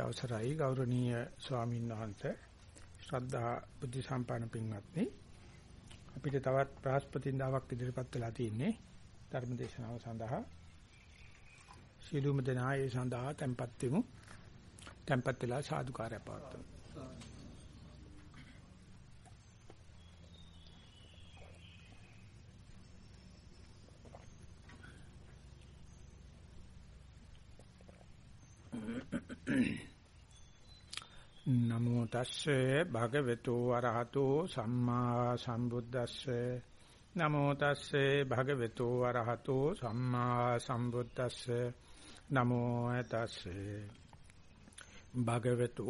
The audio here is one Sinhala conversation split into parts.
අවසරයි ගෞරවනීය ස්වාමීන් වහන්සේ. ශ්‍රද්ධා බුද්ධ සම්පන්න පින්වත්නි. අපිට තවත් බ්‍රහස්පතින්දාවක් ඉදිරිපත් වෙලා තියෙන්නේ ධර්ම දේශනාව සඳහා. සියලුම දෙනා ඒ සඳහා tempත් වෙමු. tempත් වෙලා සාදුකාරය පවත්වමු නමෝ තස්සේ භගවතු වරහතෝ සම්මා සම්බුද්දස්සේ. නමෝ තස්සේ භගවතු වරහතෝ සම්මා සම්බුද්දස්සේ. නමෝ තස්සේ භගවතු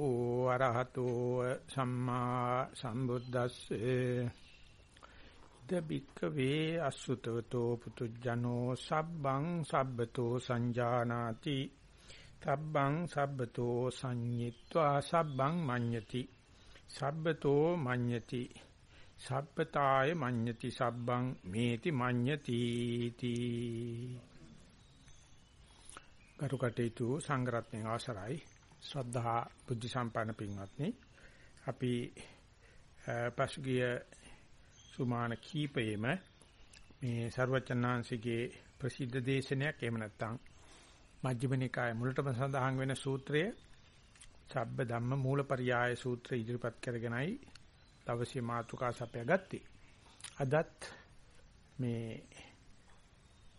වරහතෝ සම්මා සම්බුද්දස්සේ. දබික්ක වේ අසුතවතෝ පුතුජනෝ සබ්බං සබ්බතෝ සංජානාති සබ්බං සබ්බතෝ සංඤිත්වා සබ්බං මඤ්ඤති। සබ්බතෝ මඤ්ඤති। සබ්බතාය මඤ්ඤති। සබ්බං මේති මඤ්ඤති තී කරුකටේතු සංග්‍රහයෙන් අවසරයි। ශ්‍රද්ධා බුද්ධ සම්පන්න පින්වත්නි අපි පසුගිය සුමාන කීපයේම මේ ਸਰවචන්නාංශිකේ ප්‍රසිද්ධ දේශනයක් එහෙම නැත්නම් මජ්ක්‍ධිම නිකායේ මුලටම සඳහන් වෙන සූත්‍රය සබ්බ ධම්ම මූලපරියාය සූත්‍රය ඉදිරිපත් කරගෙනයි දවසේ මාතෘකා සපය ගත්තේ. අදත් මේ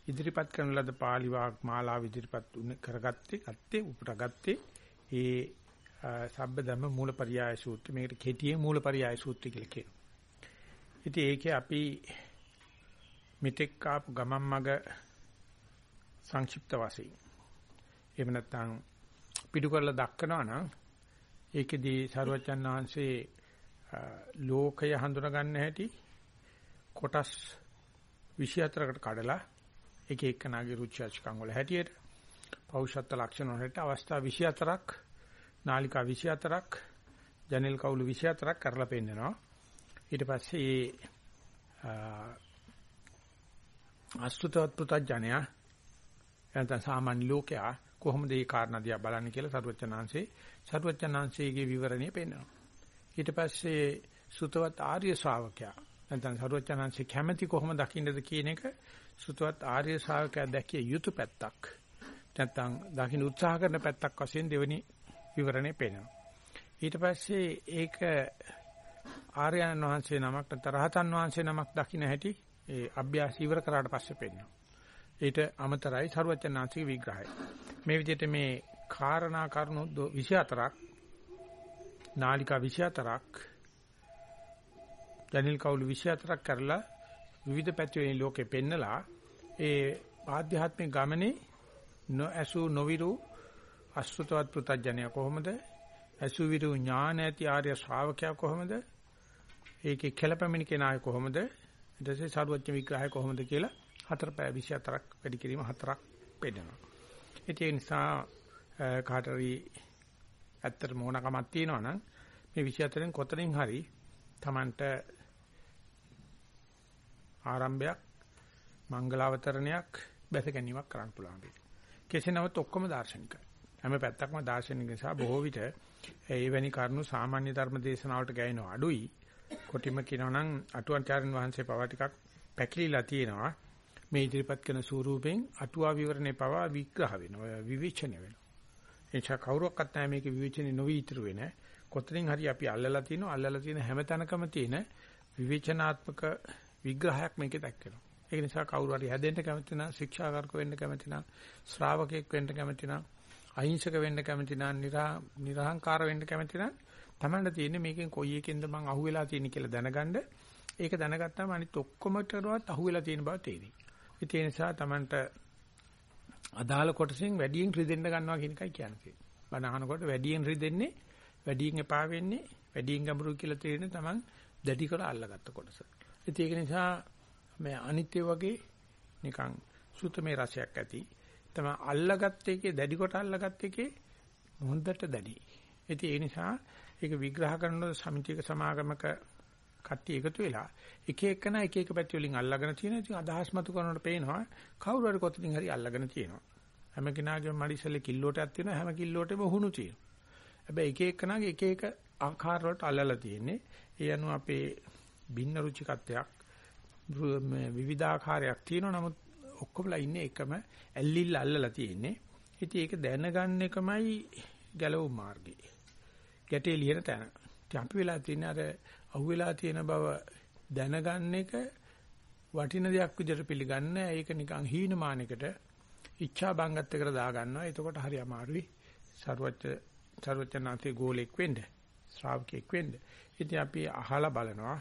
ඉදිරිපත් කරන ලද පාලි වාග් මාලාව ඉදිරිපත් කරගත්තේ අත්තේ උපුටගත්තේ ඒ සබ්බ ධම්ම මූලපරියාය සූත්‍රය මේකට කෙටියේ මූලපරියාය සූත්‍රය කියලා කියනවා. ඉතින් ඒකේ අපි මෙතෙක් ආපු ගමන් මග සංක්ෂිප්ත වශයෙන් එහෙම නැත්නම් පිටු කරලා දක්වනවා නම් ඒකෙදී සරුවචන් වහන්සේ ලෝකය හඳුනා ගන්න හැටි කොටස් 24කට කඩලා එක එකනාගේ රුචි අරුචිකම් වල හැටියට පෞෂත්ව ලක්ෂණ වලට අවස්ථා 24ක් නාලිකා 24ක් ජනෙල් කවුළු 24ක් කරලා පෙන්නනවා. ඊට පස්සේ අසුතවත් පුතඥයා එතන සාමාන්‍ය ලෝකයා කොහොමද මේ කාරණා දිහා බලන්නේ කියලා සරුවචනාංශේ සරුවචනාංශයේ විවරණය පෙන්නනවා. ඊට පස්සේ සුතවත් ආර්ය ශ්‍රාවකයා නැත්නම් සරුවචනාංශේ කැමැති කොහොම දකින්නද කියන එක සුතවත් ආර්ය ශ්‍රාවකයා දැකිය යුතු පැත්තක්. නැත්නම් දකින්න උත්සාහ කරන පැත්තක් වශයෙන් දෙවෙනි විවරණය පෙන්නනවා. ඊට පස්සේ ඒක ආර්යයන් වහන්සේ නමක් නැත්නම් රහතන් වහන්සේ නමක් දකින්න හැටි ඒ අභ්‍යාස ඉවර කරාට පස්සේ පෙන්නනවා. ඊට අමතරයි සරුවචනාංශික විග්‍රහය. මේ විදිහට මේ කාරණා කරුණු 24ක් නාලිකා 24ක් ජනිල් කවුළු 24ක් කරලා විවිධ පැතිවලින් ලෝකෙ පෙන්නලා ඒ ආධ්‍යාත්මික ගමනේ නොඇසු නොවිරු අසුතවත් පුතඥය කොහොමද? ඇසු විරු ඥාන ඇති ආර්ය ශ්‍රාවකයා කොහොමද? ඒකේ කෙලපැමිණි කෙනාය කොහොමද? ඊට පස්සේ සරුවච්ච විග්‍රහය කොහොමද කියලා හතර පැය 24ක් වැඩි කිරීම හතරක් පෙන්නනවා ඒ නිසා කාටරි ඇත්තට මොනකමක් තියෙනවා නම් මේ 24න් කොතනින් හරි Tamanට ආරම්භයක් මංගල අවතරණයක් බැස ගැනීමක් කරන්න පුළුවන් වෙයි. කෙසේ නමුත් ඔක්කොම දාර්ශනිකයි. හැම පැත්තක්ම දාර්ශනික නිසා බොහෝ විට එවැනි කරුණු සාමාන්‍ය ධර්ම දේශනාවට ගෑනව අඩුයි. කොටිම කියනවා නම් අටුවාචාර්යන් වහන්සේ පවා ටිකක් පැකිලිලා තියෙනවා. මේ ඉදිරිපත් කරන ස්වරූපෙන් අටුවා විවරණේ පවා විග්‍රහ වෙනවා. විවේචනය වෙනවා. එනිසා කවුරක්වත් නැහැ මේක විවේචනේ නොවි ඉතුරු වෙන කොතනින් හරි අපි අල්ලලා තිනවා අල්ලලා තියෙන හැම තැනකම තියෙන විවේචනාත්මක විග්‍රහයක් මේකේ දැක්කෙනවා ඒක නිසා කවුරු හරි හැදෙන්න කැමති නම් ශික්ෂාකාරක වෙන්න කැමති නම් ශ්‍රාවකෙක් වෙන්න කැමති නම් අහිංසක වෙන්න කැමති නම් නිර්හංකාර වෙන්න කැමති නම් තමන්ට තියෙන්නේ මේකෙන් කොයි එකෙන්ද මං අහුවෙලා තියෙන්නේ කියලා දැනගන්න. ඒක දැනගත්තාම අනිත් ඔක්කොමටවත් අහුවෙලා තියෙන බව තේරෙයි. ඒ නිසා Tamanට අදාළ කොටසෙන් වැඩියෙන් රිදෙන්න ගන්නවා කියන එකයි කියන්නේ. බණ අහනකොට වැඩියෙන් රිදෙන්නේ වැඩියෙන් එපා වෙන්නේ වැඩියෙන් ගැඹුරු කියලා තේරෙන Taman දැඩි කර අල්ලගත්ත කොටස. ඒක නිසා මේ අනිත්‍ය වගේ නිකන් සුතමේ රසයක් ඇති. තමයි අල්ලගත්ත එකේ දැඩි කොට අල්ලගත්ත එකේ හොඳට දැඩි. ඉතින් ඒ නිසා ඒක විග්‍රහ කරනකොට සමිතියක සමාගමක කට්ටිය එකතු වෙලා එක එකන එක එක පැති වලින් අල්ලගෙන තියෙන ඉතින් අදහස් මතු කරනකොට පේනවා කවුරු හරි කොතනින් හරි අල්ලගෙන තියෙනවා හැම කෙනාගේම මඩිසලේ කිල්ලෝටයක් තියෙනවා හැම කිල්ලෝටෙම හුණු තියෙනවා හැබැයි එක එකනාගේ එක එක ආකාර වලට අල්ලලා තියෙන්නේ. ඒ අනුව අපේ භින්න රුචිකත්වයක් මේ විවිධාකාරයක් තියෙනවා. නමුත් ඔක්කොමලා ඉන්නේ එකම ඇල්ලිල්ල අල්ලලා තියෙන්නේ. ඉතින් ඒක දැනගන්න එකමයි ගැලවුම් මාර්ගය. ගැටේ ලියන තැන. ඉතින් අපි වෙලා තියෙන අර අහුවෙලා තියෙන බව දැනගන්න එක වටින දෙයක් විදිහට පිළිගන්න. ඒක නිකන් හීනමානයකට ඉච්ඡා බංගත්තකට දාගන්නවා. එතකොට හරි අමාරුයි. ਸਰවච්ච ਸਰවච්චනාති ගෝලෙක් වෙන්න ශ්‍රාවකෙක් වෙන්න. ඉතින් අපි අහලා බලනවා.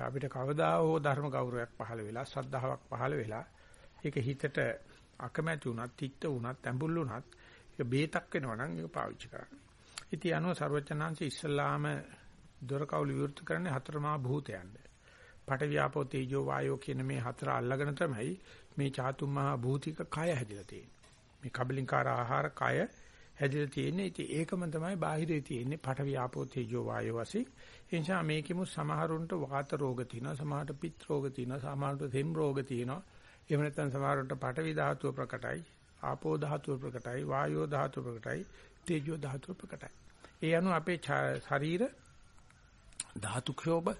අපිට කවදා හෝ ධර්ම ගෞරවයක් පහළ වෙලා ශ්‍රද්ධාවක් පහළ වෙලා ඒක හිතට අකමැති වුණත් තික්ත වුණත් ඇඹුල් වුණත් ඒක බේතක් වෙනවා නම් ඒක පාවිච්චි කරන්න. ඉතින් අනුව ਸਰවචනාංශ ඉස්සල්ලාම දොර කවුළු විවෘත කරන්නේ හතරමා භූතයන්ද. පඨ ව්‍යාපෝ තේජෝ වායෝ කියන මේ හතර අල්ලගෙන තමයි මේ චාතුම් මහා භූතික කය හැදිලා තියෙන්නේ. මේ කබලින්කාර ආහාර කය හැදිලා තියෙන්නේ. ඉතින් ඒකම තමයි බාහිරේ තියෙන්නේ පඨ ව්‍යාපෝ තේජෝ වායෝ වශයෙන්. ඒ නිසා මේකෙමු සමහරුන්ට වාත රෝග තියෙනවා, සමහරට පිත් රෝග තියෙනවා, සමහරට තෙම් රෝග තියෙනවා. එහෙම නැත්නම් සමහරට පඨවි ධාතුව ප්‍රකටයි, ආපෝ ධාතුව ප්‍රකටයි, වායෝ ධාතුව ප්‍රකටයි, තේජෝ ධාතුව ප්‍රකටයි. ඒ අනුව අපේ ශරීර ධාතු ක්ෂෝභ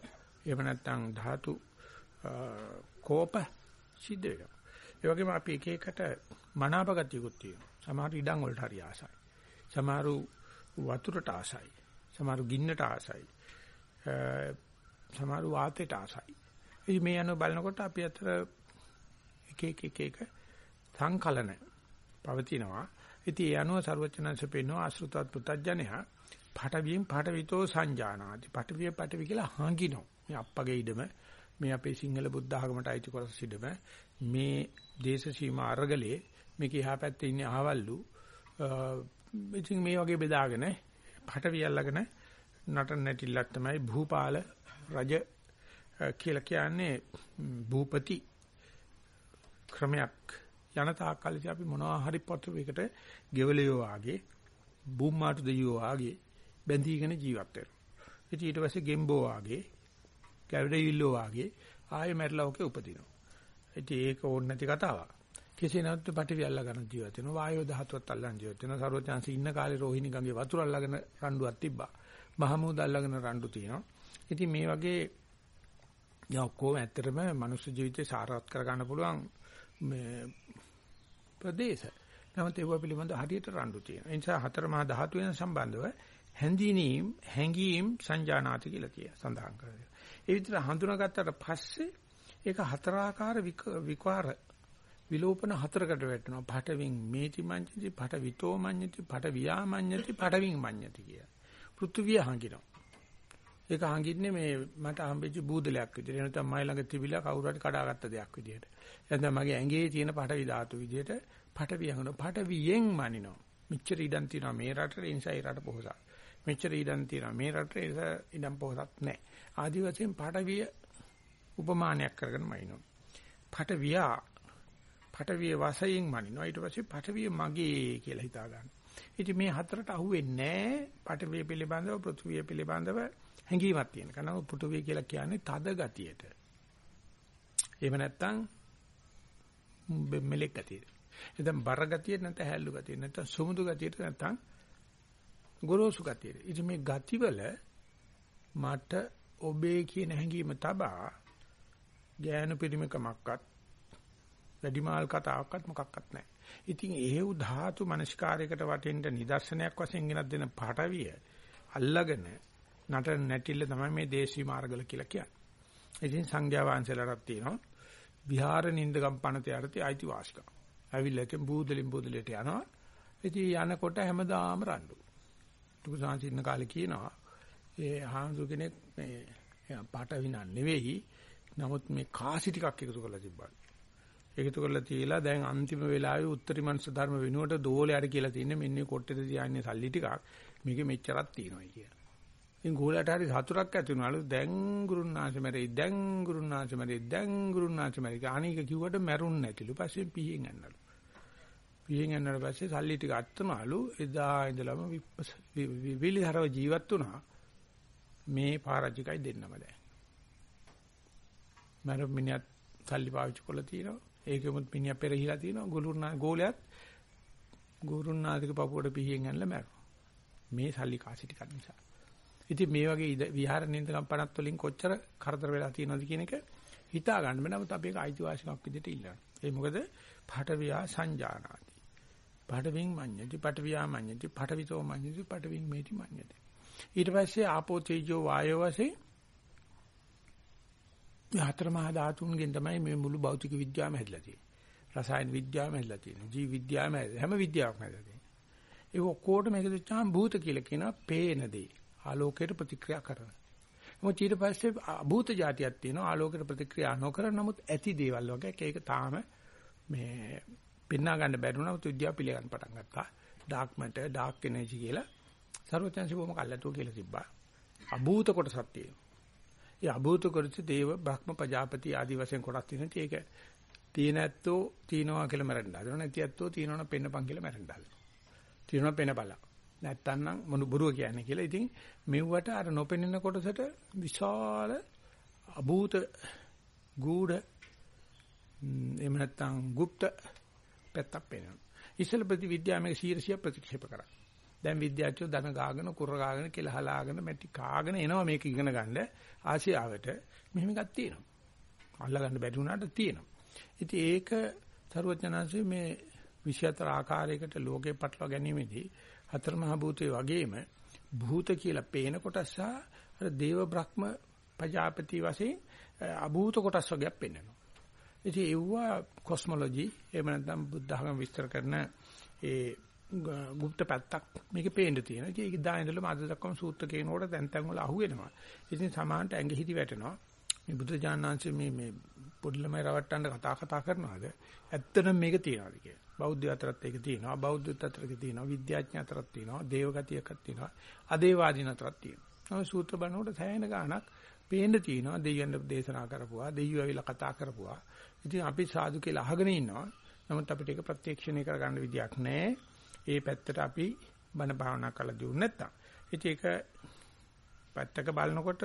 එහෙම නැත්නම් ධාතු කෝප සිද්ධ වෙනවා. ඒ වගේම අපි එක එකට මනාපගතියකුත් තියෙනවා. සමහර ඉඩම් වලට හරි ආසයි. සමහරු වතුරට ආසයි. සමහරු ගින්නට ආසයි. සමහරු වාතයට ආසයි. ඉතින් මේ අනුව බලනකොට අපි අතර එක එක එක එක සංකලන පවතිනවා. ඉතින් ඒ අනුව ਸਰවචනංශ පෙන්වනවා අසෘතවත් පුතඥයා පටවියෙන් පටවිතෝ සංජානාති. පටවිය පටවි කියලා හංගිනවා. මේ අප්පගේ ඉඩම මේ අපේ සිංහල බුද්ධ ආගමට අයිති කොටස ඉඩම මේ දේශ සීමා අරගලේ මේක එහා පැත්තේ ඉන්නේ අහවල්ලු. ඉතින් මේ වගේ බෙදාගෙන පටවිය අල්ලගෙන නටන නැටිල්ලක් තමයි භූපාල රජ කියලා කියන්නේ භූපති ක්‍රමයක් යන තාක්කල්දී අපි මොනවා හරි පත්‍රයකට ගෙවලියෝ වාගේ බුම්මාටු දෙයියෝ වාගේ බැඳීගෙන ජීවත් වෙනවා. ඉතින් ඊට පස්සේ ගෙම්බෝ වාගේ, කැවිඩිල්ලෝ වාගේ ආයෙ මැරලා ඔකේ උපදිනවා. ඉතින් ඒක ඕන නැති කතාවක්. කෙසේ නමුත් පටවි අල්ලා ගන්න ජීවත් වෙනවා. වායෝ ධාතුවත් අල්ලන් ජීවත් වෙනවා. සර්වඥාන්ස ඉන්න කාලේ රෝහිණී ගඟේ වතුර අල්ලගෙන රණ්ඩුවක් තිබ්බා. මහමූද අල්ලගෙන රණ්ඩු තියෙනවා. ඉතින් මේ වගේ යා ඔක්කොම ඇත්තටම මනුස්ස ජීවිතේ සාරවත් කරගන්න පුළුවන් මේ ප්‍රදේශ. නමුත් ඒව පිළිබඳ හරියට රණ්ඩු තියෙනවා. ඒ නිසා හතර මහා ධාතු වෙන සම්බන්ධව හැඳිනීම් හැඟීම් සංජානාති කියලා කිය සඳහන් කරනවා. ඒ විතර හඳුනාගත්තට පස්සේ ඒක හතරාකාර විකාර විලෝපන හතරකට වැටෙනවා. පඨවින් මේති මඤ්ඤති, පඨවිතෝ මඤ්ඤති, පඨවියා මඤ්ඤති, පඨවින් මඤ්ඤති කිය. පෘථුවිය හංගිනවා. ඒක හංගින්නේ මේ මට හම්බෙච්ච බූදලයක් විදිහට. නැත්නම් මයි ළඟ තිබිලා කවුරු හරි කඩාගත්ත දෙයක් විදිහට. නැත්නම් මගේ ඇඟේ තියෙන පඨවි ධාතු විදිහට පඨවිය හංගනවා. පඨවියෙන් මනිනවා. මෙච්චර ඉඩම් තියෙනවා මේ රටේ ඉන්සයි රට පොහොසත්. මෙච්චර ඉඩම් තියෙනවා මේ රටේ ඉඩම් පොහොසත් නැහැ. ආදි වශයෙන් පඨවිය උපමානයක් කරගෙන මනිනවා. පඨවියා පඨවිය වශයෙන් මනිනවා. ඊට පස්සේ පඨවිය මගේ කියලා හිතා ගන්න. ඉතින් මේ හතරට අහුවෙන්නේ නැහැ. පඨවිය පිළිබඳව පෘථුවිය පිළිබඳව හැඟීමක් තියෙන. කනවා පෘථුවිය කියලා කියන්නේ තද ගතියට. එහෙම නැත්නම් මෙලෙක් ගතියට. එතෙන් බර ගතියට නැත්නම් හැල්ලු ගතියට නැත්නම් සුමුදු ගතියට නැත්නම් ගොරෝසු ගතියට. ඉතින් මේ ගතිවල මට ඔබේ කියන හැඟීම තබා ඥාන පිරිමකමක්වත් වැඩිමාල් කතාවක්වත් මොකක්වත් නැහැ. ඉතින් එහෙව් ධාතු මනස්කාරයකට වටෙන්න නිදර්ශනයක් වශයෙන් ගෙනත් දෙන පාඨවිය අල්ලගෙන නට නැටිල්ල තමයි මේ දේශී මාර්ගල කියලා කියන්නේ. ඉතින් සංඥා වංශලටත් තියෙනවා විහාර නින්දගම් පනත යටතේ අයිතිවාසිකම්. ඇවිල්ලා ඉතින් බූදලින් බූදලට යනවා. ඉතින් යනකොට හැමදාම රණ්ඩු. තුක සාංශින්න කාලේ කියනවා ඒ හාමුදුර කෙනෙක් මේ පාට විනා නෙවෙයි නමුත් මේ කාසි ටිකක් එකතු කරලා තිබ්බා. එකතු කරලා තියලා දැන් අන්තිම වෙලාවේ උත්තරීමංශ ධර්ම වෙනුවට දෝලයට කියලා තින්නේ මෙන්න කොට්ටේ තියන්නේ සල්ලි ටිකක් මේකේ මෙච්චරක් තියෙනවා කියලා. ඉතින් ගෝලයට හරි සතුටක් ඇති වුණාලු දැන් ගුරුනාංශ මැරෙයි දැන් ගුරුනාංශ මැරෙයි දැන් ගුරුනාංශ මැරෙයි. අනේක කිව්වට මැරුන්නේ නැතිලු. පස්සේ පිහින් යන්නලු. පියෙන් යනට පස්සේ සල්ලි ටික අත්තනලු එදා ඉඳලම විවිලිහරව ජීවත් වුණා මේ පරාජිකයි දෙන්නම දැන් මර මිනිහත් සල්ලි පාවිච්චි කරලා තියෙනවා ඒකෙමුත් මිනිහා පෙරහිලා තියෙනවා ගුරුනා ගෝලයක් ගුරුනාදික පපුවට පිහින් යනලා මැරුණා මේ සල්ලි කාසි ටිකක් නිසා. ඉතින් මේ වගේ විහාර නින්දකම් පණත් වලින් කොච්චර කරදර වෙලා තියෙනවද කියන එක හිතා ගන්න බෑ. නමුත් අපි ඒක අයිතිවාසිකමක් විදිහට ඉල්ලනවා. ඒ මොකද පඨවියා සංජානාති. පඨවින් මඤ්ඤති පඨවියා මඤ්ඤති පඨවිතෝ මඤ්ඤති පඨවින් මේති මඤ්ඤති. ඊට පස්සේ ආපෝ තේජෝ වායෝ වශයෙන් මේ හතර මහා ධාතුන්ගෙන් තමයි මේ මුළු භෞතික විද්‍යාවම හැදලා තියෙන්නේ. රසායන විද්‍යාවම හැදලා තියෙන්නේ. ජීව විද්‍යාවම හැම විද්‍යාවක්ම හැදලා තියෙන්නේ. ඒ ඔක්කොටම එකතු වෙච්චාම භූත කියලා කියනවා පේන දේ. ආලෝකයට ප්‍රතික්‍රියා කරන. මොකද ඊට පස්සේ අභූත જાතියක් තියෙනවා ආලෝකයට ප්‍රතික්‍රියා නොකර නමුත් ඇති දේවල් වගේ ඒක තාම මේ පෙන්නා ගන්න බැරි වුණා මුත් විද්‍යාව පිළිගන්න පටන් ගත්තා. ඩාර්ක් මැටර්, ඩාර්ක් එනර්ජි කියලා සර්වඥාන්සේ බොහොම කල්ලාතුව කියලා තිබ්බා. අභූත කොටසක් තියෙනවා. ඒ අභූත කොටස දේව බ්‍රහ්ම ප්‍රජාපති ආදි වශයෙන් කොටස් තියෙනවා. ඒක තියෙන ඇත්තෝ තියනවා කියලා මරන්න හදනවා. නැති ඇත්තෝ තියනවනම් පෙන්නපන් කියලා මරන්න හදනවා. තියනවා පෙන බලා. නැත්තම් නම් මොන බොරුව කියන්නේ කියලා. ඉතින් මෙව්වට අර නොපෙනෙන කොටසට විශාල අභූත ගූඪ එහෙම නැත්තම් গুপ্ত පැත්තක් පේනවා. ඉස්සෙල් ප්‍රතිවිද්‍යාව මේක 100 ප්‍රතික්ෂේප කරා. දැන් විද්‍යාඥයෝ දන ගාගෙන කුර ගාගෙන කෙල හලාගෙන මැටි කාගෙන එනවා මේක ඉගෙන ගන්න ආසියාවට මෙහෙම එකක් තියෙනවා. අල්ලා ගන්න බැරි වුණාට තියෙනවා. ඉතින් ඒක තරුවචනාංශයේ මේ 24 ආකාරයකට ලෝකේ පටලවා ගැනීමේදී හතර මහ භූතේ වගේම භූත කියලා පේන කොටස් සහ අර දේව බ්‍රහ්ම ප්‍රජාපති වශයෙන් අභූත කොටස් වගේක් පෙන්වනවා. ඉතින් ඒවා කොස්මොලොජි එහෙම නැත්නම් බුද්ධ ධර්ම විස්තර කරන ඒ গুপ্ত පැත්තක් මේකේ පේන්න තියෙනවා. ඉතින් ඒක දා ඉඳලම අද දක්වාම සූත්‍ර කියනකොට තැන් තැන් වල අහුවෙනවා. ඉතින් සමානට ඇඟ හිටි වැටෙනවා. මේ බුද්ධ ඥානංශ මේ මේ පොඩි ළමයි රවට්ටන්න කතා කතා කරනවාද? ඇත්තටම මේක තියනවාද කියලා. බෞද්ධ අතරත් ඒක තියෙනවා. බෞද්ධ අතරත් තියෙනවා. විද්‍යාඥ අතරත් තියෙනවා. දේවගතියකක් තියෙනවා. අදේවාදීන අතරත් තියෙනවා. ඔය සූත්‍ර බලනකොට සෑහෙන ගාණක් පේන්න තියෙනවා. දෙයියන් දේශනා කරපුවා, දෙයියෝ ඇවිල්ලා කතා කරපුවා. ඉතින් අපි සාදු කියලා අහගෙන ඉන්නවා. නමුත් අපිට ඒක ප්‍රත්‍යක්ෂණය කරගන්න විදියක් නැහැ. ඒ පැත්තට අපි බණ භාවනා කරලා දියුනේ නැත්තම්. ඉතින් ඒක පැත්තක බලනකොට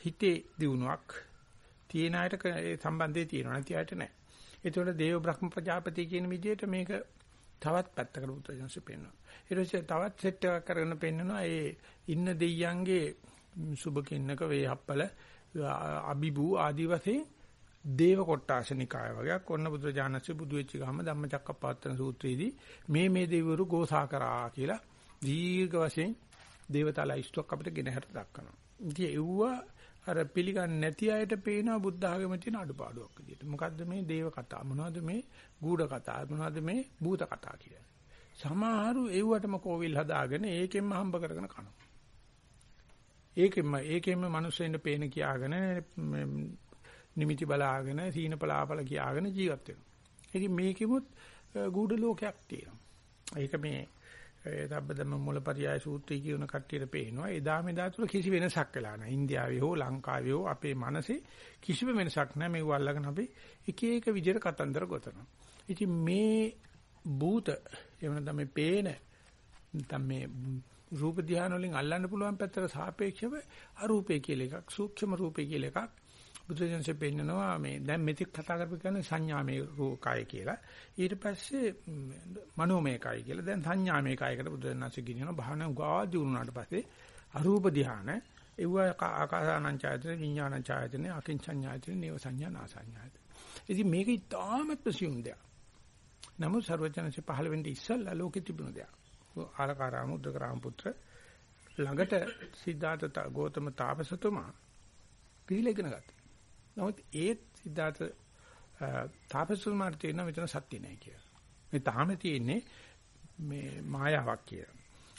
හිතේ දියුණුවක් තියෙන අයට ඒ සම්බන්ධය තියෙනවා නැති අයට නැහැ. ඒතකොට දේව බ්‍රහ්ම ප්‍රජාපති කියන විදිහට මේක තවත් පැත්තකට බුදුසසුන පෙන්වනවා. ඊට පස්සේ තවත් සෙට් එකක් කරගෙන පෙන්වනවා ඒ ඉන්න දෙයියන්ගේ සුබ කින්නක වේහප්පල අබිබු ආදි වශයෙන් දේව කොට්ටාශනිකාය වගේක් ඔන්න බුදුරජාණන්සේ බුදු වෙච්ච ගාම ධම්මචක්කප්පවත්තන සූත්‍රයේදී මේ මේ දෙවිවරු ගෝසා කරා කියලා දීර්ඝ වශයෙන් දේවතාලා ඉස්තුවක් අපිට ගෙනහැර දක්වනවා. ඉතින් ඒව අර පිළිගන්නේ නැති අයට පේනවා බුද්ධ ආගමේ තියෙන අඩුපාඩුවක් විදියට. මොකද්ද මේ දේව කතා? මොනවද මේ ගූඪ කතා? මොනවද මේ භූත කතා කියලා. සමහරු ඒවටම කෝවිල් හදාගෙන ඒකෙන්ම හම්බ කරගෙන කනවා. ඒකෙන්ම ඒකෙන්ම මිනිස්සුන්ට පේන කියාගෙන නිමිති බලාගෙන සීන පලාපල කියාගෙන ජීවත් වෙනවා. ඉතින් මේකෙමුත් ගුඩ ලෝකයක් තියෙනවා. ඒක මේ තබ්බදම මුලපරියාය සූත්‍රය කියන කට්ටියට පේනවා. එදා මෙදා තුල කිසි වෙනසක් වෙලා නැහැ. ඉන්දියාවේ හෝ ලංකාවේ හෝ අපේ මනසේ කිසිම වෙනසක් නැහැ. මේව අල්ලගෙන අපි එක එක විදිහට කතන්දර ගොතනවා. ඉතින් මේ භූත එහෙම නැත්නම් මේ පේන නැත්නම් මේ රූප ධානය වලින් අල්ලන්න පුළුවන් පැත්තට සාපේක්ෂව අරූපේ කියලා එකක් සූක්ෂම රූපේ කියලා එකක් බුදුසසුනේ පෙන්නනවා මේ දැන් මෙතික් කතා කරපු කියන්නේ සංඥාමය කය කියලා. ඊට පස්සේ මනෝමය කය කියලා. දැන් සංඥාමය කයකට බුදුසසුනේ කියනවා භාවනා උගා දිනුනාට පස්සේ අරූප ධානය ඒව ආකාසානං ඡායතන විඥානං ඡායතන අකින්චඤ්ඤායතන නේව සංඥා නාසඤ්ඤායතන. ඉතින් මේක ඉතාමත් ප්‍රසියුම් දෙයක්. නමුත් ਸਰවඥන්සේ පහළ වෙන්නේ ඉස්සල්ලා ලෝකෙ තිබුණු දෙයක්. ආලකාරාම උද්දකරාම පුත්‍ර ළඟට සිද්ධාර්ථ ගෞතම තාපසතුමා පිළිලා ඉගෙන ගත්තා. නමුත් ඒත් සිද්ධාර්ථ තාපසතුමාට තේරෙනවා මෙතන සත්‍ය නැහැ කියලා. මේ තාම තියෙන්නේ මේ මායාවක් කියලා.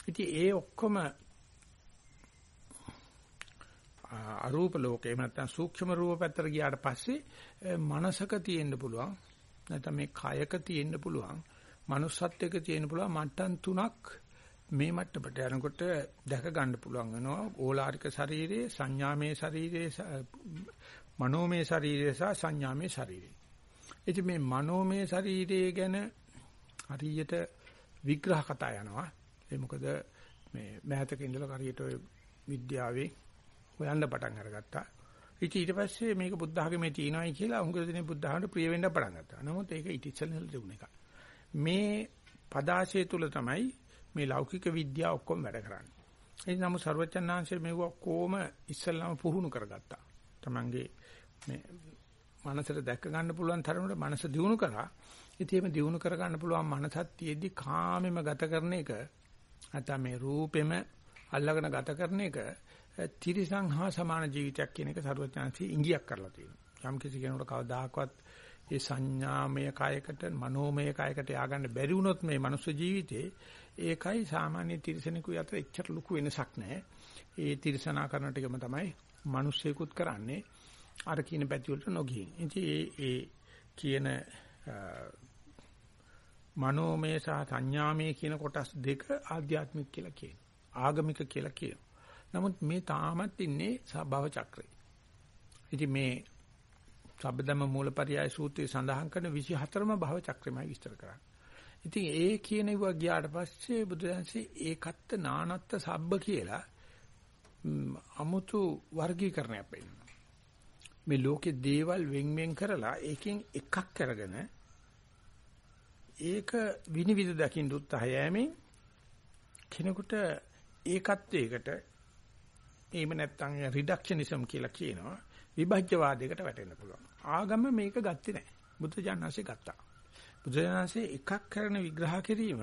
ඉතින් ඒ ඔක්කොම අරූප ලෝකේ නැත්නම් සූක්ෂම රූප පැත්තට ගියාට පස්සේ මනසක තියෙන්න පුළුවන් නැත්නම් මේ කයක තියෙන්න පුළුවන් manussත්වයක තියෙන්න පුළුවන් මට්ටම් තුනක් මේ මට්ටමට යනකොට දැක ගන්න පුළුවන් වෙනවා ඕලාරික ශරීරයේ සංඥාමය ශරීරයේ මනෝමය ශරීරය සහ සංඥාමය ශරීරය. ඉතින් මේ මනෝමය ශරීරය ගැන හරියට විග්‍රහ කතා යනවා. ඒ මොකද මේ මෑතක ඉඳලා හරියට ඔය විද්‍යාවේ හොයන්න පටන් අරගත්තා. ඉතින් ඊට පස්සේ මේක බුද්ධ ධර්මයේ තියෙනවායි කියලා උංගල දිනේ බුද්ධ ධර්මයට ප්‍රිය වෙන්න පටන් ගත්තා. නමුත් ඒක ඊට ඉස්සෙල්ලා තිබුණ එක. මේ පදාශය තුල තමයි මේ ලෞකික විද්‍යාව ඔක්කොම වැඩ කරන්නේ. ඒ නමුත් ਸਰවචන්නාංශයේ මෙව කොහොම ඉස්සල්ලාම පුහුණු කරගත්තා. Tamange මේ මනසට දැක ගන්න පුළුවන් තරමට මනස දියුණු කරා. ඉතින් එහෙම දියුණු කර ගන්න පුළුවන් මනසත් තියෙද්දි කාමෙම ගත කරන එක නැත්නම් මේ රූපෙම අල්ලගෙන ගත කරන එක තිරිසං හා සමාන ජීවිතයක් කියන එක සරුවචාන්සි ඉංගියක් කරලා තියෙනවා. යම් කිසි කෙනෙකුට කවදාකවත් ඒ සංඥාමය කායකට මනෝමය කායකට ය아가න්න බැරි වුණොත් මේ මනුස්ස ජීවිතේ ඒකයි සාමාන්‍ය තිරිසනෙකු අතර එච්චර ලොකු වෙනසක් නැහැ. ඒ තිරිසනා කරන ටිකම තමයි මිනිස්සෙකුත් කරන්නේ. අර කියන පැති වලට නොගියින්. ඉතින් ඒ ඒ කියන මනෝමය සහ සංඥාමය කියන කොටස් දෙක ආධ්‍යාත්මික කියලා කියනවා. ආගමික කියලා කියනවා. නමුත් මේ තාමත් ඉන්නේ භව චක්‍රේ. ඉතින් මේ සබ්බදම මූලපරියාය සූත්‍රයේ සඳහන් කරන 24ම භව චක්‍රෙමයි විස්තර කරන්නේ. ඉතින් ඒ කියනවා ගියාට පස්සේ බුදුදහමේ ඒකත්ත නානත්ත සබ්බ කියලා අමුතු වර්ගීකරණයක් වෙනවා. මේ ලෝකේ දේවල් වෙන් වෙන් කරලා ඒකෙන් එකක් අරගෙන ඒක විනිවිද දකින්න උත්සාහය යෑමෙන් කෙනෙකුට ඒකත්වයකට එහෙම නැත්නම් රිඩක්ෂනිසම් කියලා කියනවා විභජ්‍යවාදයකට වැටෙන්න පුළුවන්. ආගම මේක ගත්තේ නැහැ. බුද්ධ ඥානසේ ගත්තා. බුද්ධ ඥානසේ එකක් කරන විග්‍රහ කිරීම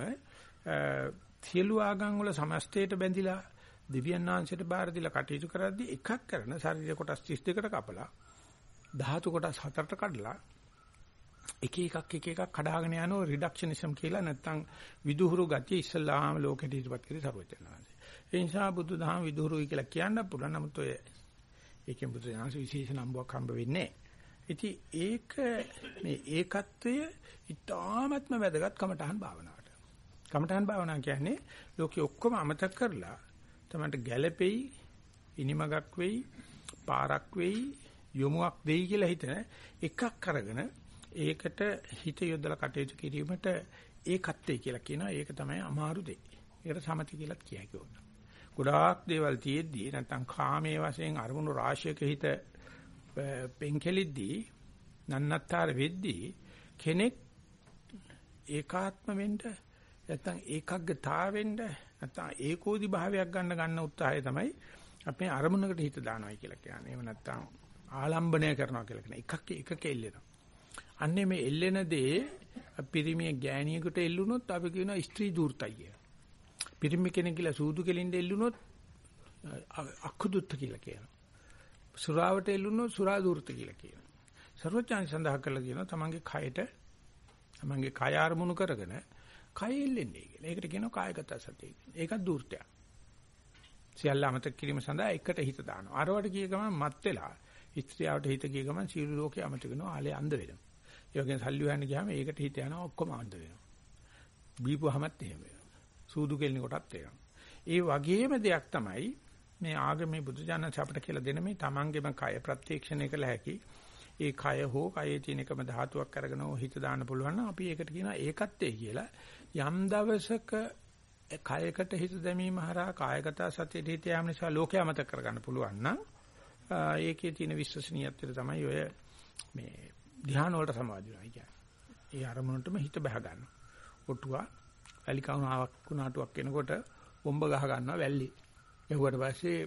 සියලු ආගම් වල සමස්තයට බැඳිලා දිව්‍යන් වහන්සේට බාර දීලා කටයුතු කරද්දී එකක් කරන ශරීර කොටස් 32කට කපලා ධාතු කොටස් හතරට කඩලා එක එකක් එක එකක් කඩාගෙන යනවා රිඩක්ෂනිසම් කියලා නැත්නම් විදුහුරු ගතිය ඉස්සල්ලාම ලෝකෙට ඉදිරිපත් කරේ සරුවචනාංශය. ඒ නිසා බුදුදහම විදුහුරුයි කියලා කියන්න පුළුවන්. නමුත් ඔය ඒකෙන් බුදුදහම විශේෂ නම්බුවක් හම්බ වෙන්නේ ඉතින් ඒක මේ ඒකත්වය ඉතාමත්ම වැදගත් කමඨහන් භාවනාවට. කමඨහන් භාවනාව කියන්නේ ලෝකෙ ඔක්කොම අමතක කරලා තමන්ට ගැළපෙයි, ඉනිමගක් වෙයි, පාරක් වෙයි, යොමුක් දෙයි කියලා හිතන එකක් අරගෙන ඒකට හිත යොදලා කටයුතු කිරීමට ඒකත්වය කියලා කියනවා. ඒක තමයි අමාරු දෙය. ඒකට සමති කියලාත් කියයි ගොඩාක් දේවල් තියෙද්දී නැත්නම් කාමයේ වශයෙන් අරමුණු රාශියක හිත පෙන්කෙලිද්දී නන්නත්තර වෙද්දී කෙනෙක් ඒකාත්ම වෙන්න නැත්නම් ඒකග්ගතාවෙන්න නැත්නම් ඒකෝදි භාවයක් ගන්න ගන්න උත්සාහය තමයි අපේ අරමුණකට හිත දානවායි කියලා කියන්නේ. එහෙම නැත්නම් ආලම්බණය කරනවා කියලා කියන එකක් එකක එල්ලෙනවා. අන්නේ මේ එල්ලෙන දේ පිරිමිය ගෑණියෙකුට එල්ලුනොත් අපි කියනවා ස්ත්‍රී දූර්තය කියලා. පිරිමි කෙනෙක් කියලා සූදු කෙලින්ද එල්ලුනොත් අකුදුත්ත කියලා කියනවා. සුරාවට එල්ලුනොත් සුරා දූර්ත කියලා කියනවා. සර්වඥාන් සඳහන් කළා කියනවා තමන්ගේ කයට තමන්ගේ කය අරමුණු කරගෙන කය එල්ලෙන්නේ කියලා. ඒකට කියනවා කායගත සතිය කියලා. ඒකත් දූර්තයක්. සියල්ල අමතක කිරීම සඳහා එකට හිත දානවා. අරවට කිය ගමන් මත් වෙලා ස්ත්‍රියවට හිත ගිය ගමන් සියලු ලෝකේ අමතක වෙනවා. ආලේ අඳ වෙනවා. ඒ වගේම සල්ලි හොයන්න ගියාම ඒකට හිත යනවා ඔක්කොම අඳ වෙනවා. බීපුවහමත් එහෙම වෙනවා. සූදු කෙලින කොටත් වෙනවා. ඒ වගේම දෙයක් තමයි මේ ආගමේ බුදුජානක අපට කියලා දෙන මේ තමන්ගේම කය ප්‍රත්‍යක්ෂණය කළ හැකි. ඒ කය හෝ කයේ තියෙන එකම ධාතුවක් අරගෙන හිත දාන්න පුළුවන් නම් අපි ඒකට කියනවා ඒකත්වයේ කියලා. යම් දවසක කයකට හිත දැමීම හරහා කායගත සතියට හිත යාම නිසා ලෝකය අමතක කරගන්න පුළුවන් නම් ඒකේ තියෙන විශ්වසනීයත්වය තමයි ඔය මේ ධ්‍යාන වලට සමාදි වෙනවා කියන්නේ. ඒ අරමුණටම හිත බහ ගන්නවා. ඔටුවා වැලි කවුනාවක් කුණාටුවක් එනකොට බොම්බ ගහ ගන්නවා වැල්ලි. එහුවට පස්සේ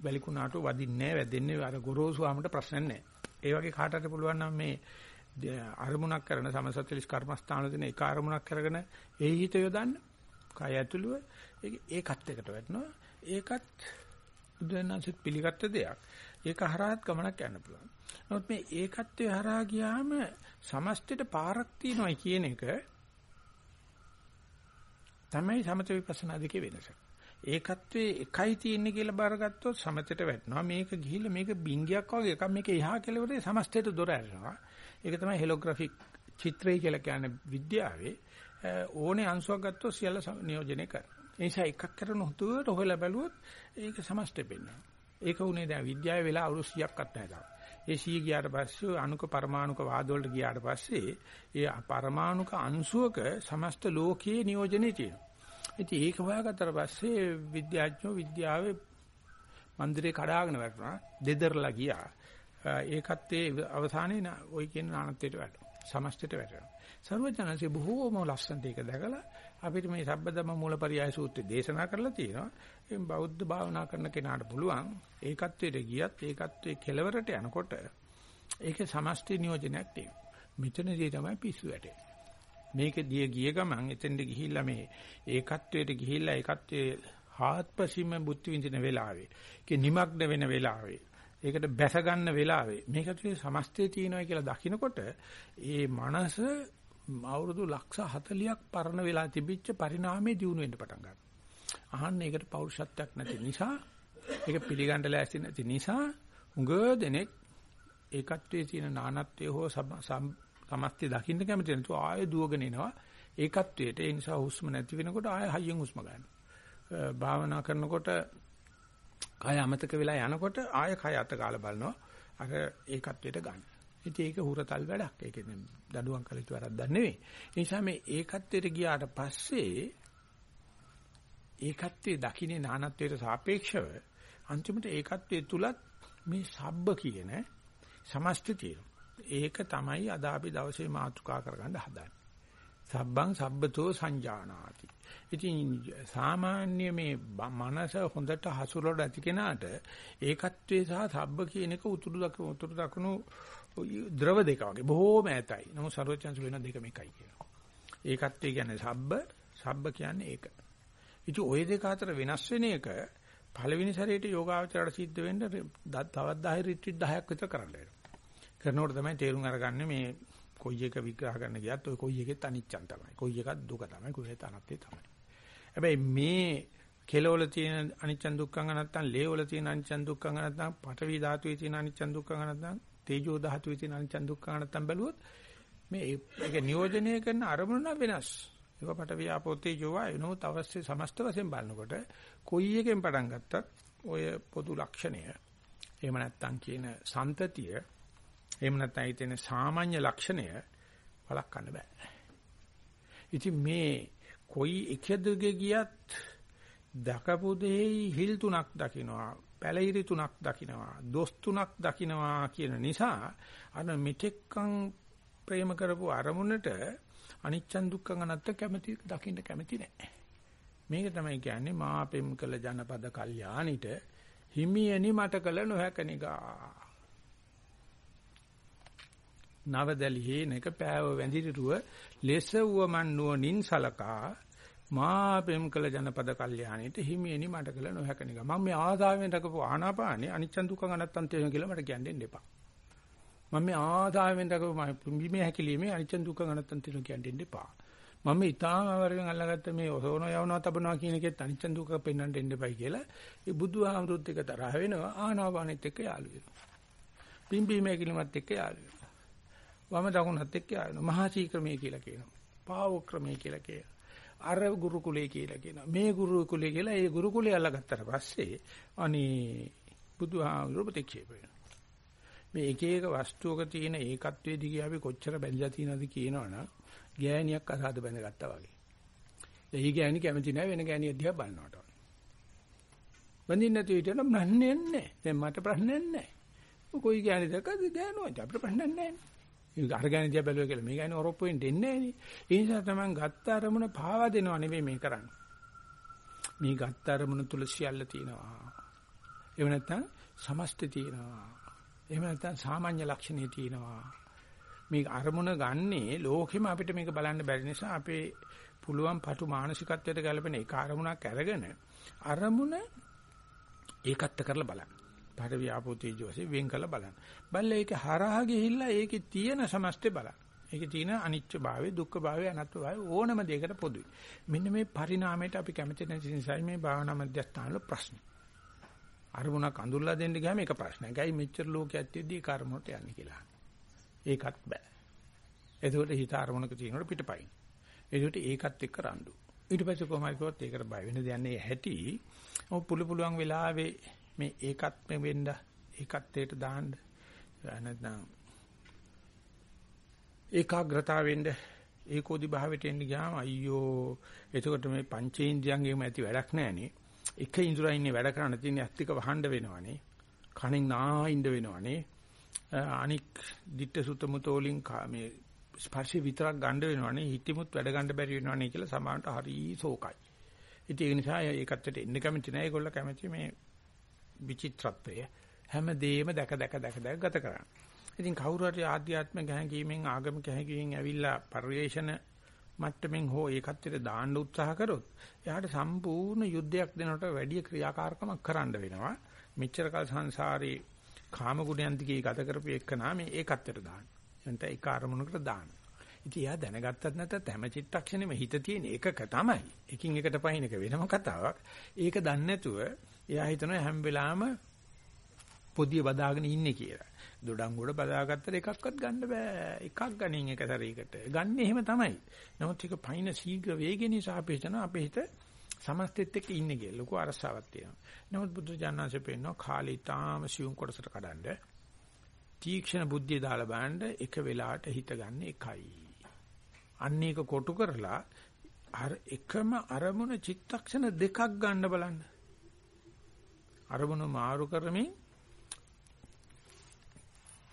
වැලි කුණාටුව වදින්නේ නැහැ, වැදෙන්නේ අර ගොරෝසු ආමට ප්‍රශ්න නැහැ. ඒ වගේ කාටට පුළුවන් නම් මේ අරමුණක් කරන සමසත්ලිස් කර්මස්ථාන දෙන එක අරමුණක් කරගෙන ඒ හිත යොදන්න කය ඇතුළුව ඒකත් එකට වැටෙනවා. ඒකත් බුදුරජාණන්සෙත් පිළිගත්ත දෙයක්. ඒක හරහාත් ගමනක් යන්න පුළුවන්. නමුත් මේ ඒකත්වයේ හරහා ගියාම සමස්තයට පාරක් තියනවායි කියන එක තමයි සමත විපස්සනා දෙකේ වෙනස. ඒකත්වයේ එකයි තියෙන්නේ කියලා බාරගත්තොත් සමතයට වැටෙනවා. මේක ගිහිල්ලා මේක බින්ගයක් වගේ එකක් මේක එහා කෙලවරේ සමස්තයට දොර ඇරෙනවා. ඒක තමයි හෙලෝග්‍රැෆික් චිත්‍රය කියලා කියන්නේ විද්‍යාවේ ඕනේ අංශුවක් ගත්තොත් සියල්ල නියෝජනය කරනවා. ඒ නිසා එකක් කරන හොතුවට හොයලා බැලුවොත් ඒක සමස්තෙ වෙනවා. ඒක උනේ දැන් විද්‍යාවේ වෙලා අවුරුදු 100ක්වත් නැහැ ඒ 100 ගියාට පස්සේ අණුක පරමාණුක වාද වලට ගියාට පස්සේ ඒ පරමාණුක අංශුවක සමස්ත ලෝකයේ නියෝජනය තියෙනවා. ඉතින් ඒක හොයාගත්තට පස්සේ විද්‍යාඥයෝ විද්‍යාවේ මන්දිරේ කඩාගෙන වැටුණා. දෙදරලා ගියා. ඒකත් ඒ අවසානයේ ওই කියන නානත්වයට වැටුණා. සමස්තයට වැටෙනවා. සර්වඥාන්සේ බොහෝම ලස්සනට ඒක දැකලා අපිට මේ සබ්බදම මූලපරියාය සූත්‍රය දේශනා කරලා තියෙනවා. එම් බෞද්ධ භාවනා කරන කෙනාට පුළුවන් ඒකත්වයට ගියත් ඒකත්වයේ කෙලවරට යනකොට ඒකේ සමස්ත නියෝජනයක් තියෙනවා. මෙතනදී තමයි පිස්සු වැටෙන්නේ. මේකදී ගිය ගමන් එතෙන්ද ගිහිල්ලා මේ ඒකත්වයට ගිහිල්ලා ඒකත්වයේ හාත්පසින්ම බුද්ධ විඳින වෙලාවේ, ඒකේ නිමග්න වෙන වෙලාවේ, ඒකට බැස ගන්න වෙලාවේ මේකට සමස්තය තියෙනවා කියලා දකිනකොට ඒ මනස අවුරුදු ලක්ෂ 40ක් පරණ වෙලා තිබිච්ච පරිණාමයේ දියුණු වෙන්න පටන් ගන්නවා. අහන්න ඒකට පෞරුෂත්වයක් නැති නිසා ඒක පිළිගන්න ලෑස්ති නැති නිසා උඟ දෙනෙක් ඒකත්වයේ තියෙන නානත්වයේ හෝ සමස්තය දකින්න කැමති නැතු ආය දුවගෙන එනවා ඒකත්වයට ඒ නිසා හුස්ම නැති වෙනකොට ආය හයියෙන් හුස්ම ගන්නවා භාවනා කරනකොට කය අමතක වෙලා යනකොට ආය කය අත ගාලා බලනවා අර ඒකත්වයට ගන්න. ඉතින් ඒක හුරතල් වැඩක්. ඒක දඩුවම් කළ යුතු වැරද්දක් නෙවෙයි. ඒ නිසා මේ ඒකත්වයට ගියාට පස්සේ ඒකත්වයේ දකින්නේ නානත්වයට සාපේක්ෂව අන්තිමට ඒකත්වයේ තුලත් මේ සබ්බ කියන සමස්ත ඒක තමයි අද අපි දවසේ මාතෘකා කරගන්න හදන්නේ. සබ්බං සබ්බතෝ සංජානාති. ඉතින් සාමාන්‍ය මේ මනස හොඳට හසුරවල ඇති කෙනාට ඒකත්වයේ සහ සබ්බ කියන එක උතුරු දකුණු උතුරු දකුණු ද්‍රව දෙක වගේ බොහෝම ඈතයි. නමුත් සර්වචන්ස වෙන දෙකම එකයි කියලා. ඒකත් ඒ කියන්නේ සබ්බ සබ්බ කියන්නේ ඒක. ඉතින් ওই දෙක අතර වෙනස් වෙන එක පළවෙනි සැරේට යෝගාවචරයට සිද්ධ වෙන්න තවත් 10 රිට්‍රීට් 10ක් විතර කරන්න වෙනවා. කරනකොට තමයි තේරුම් අරගන්නේ මේ කොයි එක විග්‍රහ කරන්න ගියත් ඔය කොයි එකෙත් අනිච්චන් තමයි. කොයි එකත් දුක තමයි. කොයි එකත් අනත්තේ තමයි. හැබැයි මේ කෙලවල තියෙන අනිච්චන් දුක්ඛංග නැත්තම් ලේවල තියෙන අනිච්චන් දුක්ඛංග නැත්තම් පඨවි ධාතුවේ තියෙන අනිච්චන් දුක්ඛංග නැත්තම් තේජෝ ධාතුවේ තියෙන අනිච්චන් දුක්ඛං නැත්නම් බැලුවොත් මේ ඒක නියෝජනය කරන අරමුණ නම් වෙනස්. ඒක පඨවි ආපෝ තේජෝ වායු නමුත් අවශ්‍ය සමස්ත වශයෙන් බලනකොට කොයි එකෙන් පටන් ගත්තත් ඔය පොදු ලක්ෂණය එහෙම නැත්නම් කියන සන්තතිය එහෙම නැත්නම් හිතෙන සාමාන්‍ය ලක්ෂණය වළක්වන්න බෑ. ඉතින් මේ කොයි එකදගේ ගියත් දකපු දෙහි හිල් තුනක් දකින්නවා පැලිරි තුනක් දකින්නවා දොස් තුනක් දකින්නවා කියන නිසා අර මෙතෙක්කන් ප්‍රේම කරපු අරමුණට අනිච්චන් දුක්ඛං අනත්ත කැමති දකින්න කැමති නැහැ. මේක තමයි කියන්නේ මාපෙම් කළ ජනපද කල්යාණිට හිමියනි මට කළ නොහැකනිගා නවදලිහි නක පෑව වැඳිරුව ලෙස වුවමන් නුවණින් සලකා මා පෙම් කළ ජනපද කල්යාණිට හිමියනි මට කළ නොහැකනික මම මේ ආදාවෙන් රකපු ආනාපානේ අනිච්ච දුක්ඛ අනත්තන් තේරෙන කියලා මට කියන්න දෙන්න එපා මම මේ ආදාවෙන් රකපු බිමේ හැකිලිමේ අනිච්ච දුක්ඛ අනත්තන් තේරෙන කියන්න දෙන්න එපා මම ඊටාම වරෙන් අල්ලගත්ත මේ ඔසෝන යවනවා තබනවා කියන එකෙත් අනිච්ච දුක්ඛ පෙන්වන්න දෙන්න එපයි කියලා ඒ බුදුහාමුදුරුත් එක තරහ වෙනවා ආනාපානෙත් එක්ක යාළු වෙනවා බිම්බීමේ කිලිමත් එක්ක යාළු වෙනවා වම දකුණත් එක්ක ආවෙනවා. මහා සීක්‍රමයේ කියලා කියනවා. පාවොක්‍රමයේ කියලා කියනවා. අර ගුරුකුලේ කියලා කියනවා. මේ ගුරුකුලේ කියලා ඒ ගුරුකුලේ අල්ලගත්තට පස්සේ අනේ බුදුහාමුදුරුවෝ ප්‍රතික්ෂේප වෙනවා. මේ එක එක වස්තුවක තියෙන ඒකත්වයේ දිගේ අපි කොච්චර බැඳලා තියෙනවද කියනවනම් ගෑණියක් අසාද බැඳගත්තා වගේ. එහි ගෑණි කැමති නැහැ වෙන ගෑණිය දිහා බලනවට. බඳින්න නැති විදියට ප්‍රශ්නයක් නැහැ. දැන් මට ප්‍රශ්නයක් නැහැ. කොයි ගෑණි දැක්කද ගෑනුවා අපිට ප්‍රශ්නයක් නැහැ. අර ගෑණි දිහා බැලුවා කියලා මේ ගෑණි ඔරොප්පුවෙන් දෙන්නේ නැහැ නේ. ඒ නිසා තමයි ගත්ත අරමුණ පාවා දෙනව නෙවෙයි මේ කරන්නේ. මේ ගත්ත අරමුණ තුල සියල්ල තියෙනවා. එහෙම නැත්නම් සමස්ත තියෙනවා. එහෙම නැත්නම් සාමාන්‍ය ලක්ෂණේ තියෙනවා. මේ අරමුණ ගන්නේ ලෝකෙම අපිට මේක බලන්න බැරි නිසා අපේ පුළුවන් පටු මානසිකත්වයට ගැලපෙන එක අරමුණක් අරගෙන අරමුණ ඒකත් කරලා බලන්න. පඩවි ආපෝ තේජෝ වශයෙන් වෙන් කරලා බලන්න. බලලා ඒක හරහා ගිහිල්ලා ඒකේ තියෙන සමස්තය බලන්න. ඒකේ තියෙන අනිච්ච භාවය, දුක්ඛ භාවය, අනාත්ම භාවය ඕනම දෙයකට පොදුයි. මෙන්න මේ පරිණාමයට අපි කැමති නැති නිසායි මේ භාවනා මධ්‍යස්ථාන වල ප්‍රශ්න. අරමුණක් අඳුල්ලා දෙන්න ගියාම ඒක ප්‍රශ්නයි. ගයි මෙච්චර ලෝකයක් තියදී කර්මොට යන්නේ කියලා. ඒකත් බෑ. එතකොට හිත අරමුණක තියෙනකොට පිටපයින්. එතකොට ඒකත් එක්ක රණ්ඩු. ඊට පස්සේ කොහොමද කිව්වොත් ඒකට බය වෙන දෙයක් නෑ ඇති. ඔව් පුළු පුළුවන් වෙලාවේ මේ ඒකත් මේ වෙන්න ඒකත්වයට දාන්න. නැත්නම් ඒකාග්‍රතාවෙන්න ඒකෝදි භාවයට එන්න ගියාම අයියෝ එතකොට මේ පංචේන්ද්‍රයන්ගේම ඇති වැඩක් නැහනේ. එක ඉඳුරා ඉන්නේ වැඩ කරන්න තියෙන ඇත්තික වහන්න වෙනවනේ. කණින් නාහින්ද වෙනවනේ. අනික් ditta sutta muto වලින් මේ ස්පර්ශي විතරක් ගන්න වෙනවනේ. හිතෙමුත් වැඩ ගන්න බැරි වෙනවනේ කියලා සමානට හරි ශෝකයි. ඉතින් ඒ නිසා ඒකත්තට එන්න කැමති නැහැ. ඒගොල්ලෝ කැමති මේ විචිත්‍රත්වය හැමදේම දැක දැක දැක දැක ගත කරන්න. ඉතින් කවුරු හරි ආධ්‍යාත්මික හැඟීමෙන් ආගමික හැඟීමෙන් ඇවිල්ලා පරිවේෂණ මට්ටමින් හෝ ඒකත්තට දාන්න උත්සාහ කරොත් එයාට සම්පූර්ණ යුද්ධයක් දෙනකොට වැඩි ක්‍රියාකාරකමක් කරන්න වෙනවා. මෙච්චර කල සංසාරේ කාම ගුණයන් දිගේ ගත කරපු එකනා මේ ඒකත්තට දාන්න. එතන ඒක අරමුණකට දාන්න. ඉතින් එයා දැනගත්තත් නැත්නම් හැම චිත්තක්ෂණෙම හිත තියෙන එකක තමයි. එකින් එකට පහින එක වෙනම කතාවක්. ඒක දන්නේ නැතුව එයා හිතනවා හැම වෙලාවෙම පොදිය බදාගෙන ඉන්නේ කියලා. දොඩංගුඩ බදාගත්තට එකක්වත් ගන්න බෑ. එකක් ගනින් එක සැරයකට. ගන්න එහෙම තමයි. නමුත් ඒක පහින ශීඝ්‍ර වේගය නිසා අපි හිතනවා අපේ හිත සමස්තෙත් එක්ක ඉන්නේ කියලා. ලොකු අරසාවක් තියෙනවා. නමුත් බුදු ජානනාංශය පෙන්නනවා කාලේ තාම සියුම් කොටසට කඩන්න. තීක්ෂණ බුද්ධිය දාලා බලන්න එක වෙලාවට හිත ගන්න එකයි. අන්න ඒක කොටු කරලා අර එකම අරමුණ චිත්තක්ෂණ දෙකක් ගන්න බලන්න. අරමුණ මාරු කරමින්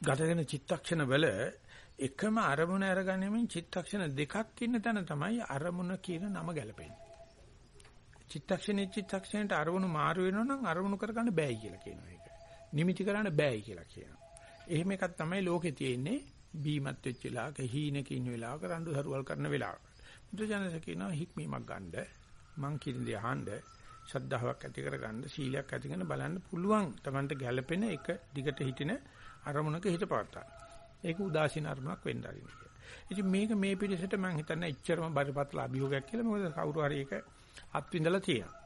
ගතගෙන චිත්තක්ෂණ වල එකම අරමුණ අරගැනීමෙන් චිත්තක්ෂණ දෙකක් ඉන්න තැන තමයි අරමුණ කියන නම ගැලපෙන්නේ. චිත්තක්ෂණේ චිත්තක්ෂණයට අරමුණු මාරු වෙනවා නම් අරමුණු කරගන්න බෑයි කියලා කියනවා ඒක. නිමිති කරන්න බෑයි කියලා කියනවා. එහෙම එකක් තමයි ලෝකේ තියෙන්නේ බීමත් වෙච්ච වෙලාවක හීනක ඉන්න වෙලාවක රණ්ඩු සරුවල් කරන වෙලාවක. බුදුජානක කියනවා හික්මීමක් ගන්න මං කියන දේ අහන්න ශද්ධාවක් ඇති කරගන්න සීලයක් ඇති කරගෙන බලන්න පුළුවන් Tamanට ගැළපෙන එක දිගට හිටින අරමුණක හිත පවත්තා. ඒක උදාසීන අරමුණක් වෙන්න ආරින්න. ඉතින් මේක මේ පිළිසෙට මම හිතන්නේ එච්චරම බරපතල අභියෝගයක් කියලා මොකද කවුරු හරි ඒක අත්විඳලා තියෙනවා.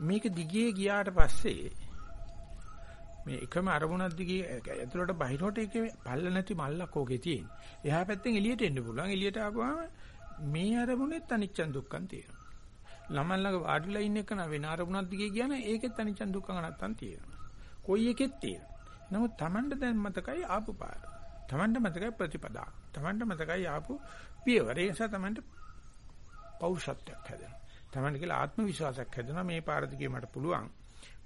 මේක දිගේ ගියාට පස්සේ මේ එකම අරමුණක් දිගේ ඇතුළට බහිනකොට ඒකේ පල්ල නැති මල්ලක් ඕකේ තියෙන. එහා පැත්තෙන් එළියට එන්න පුළුවන්. එළියට ආපුවාම මේ අරමුණෙත් අනිච්චන් දුක්ඛන් තියෙනවා. ළමන් ළඟ වාඩිලා ඉන්න එක න වෙන අරමුණක් දිගේ කියන ඒකෙත් අනිච්චන් දුක්ඛන් නැත්තන් තියෙනවා. කොයි එකෙත් තියෙනවා. නමුත් Tamanට දැන් මතකයි ආපු පාර. Tamanට මතකයි ප්‍රතිපදා. Tamanට මතකයි ආපු පියවර. ඒ නිසා Tamanට පෞරුෂත්වයක් හැදෙනවා. Tamanට කියලා ආත්ම විශ්වාසයක් හැදෙනවා මේ පාර දිගේ මට පුළුවන්.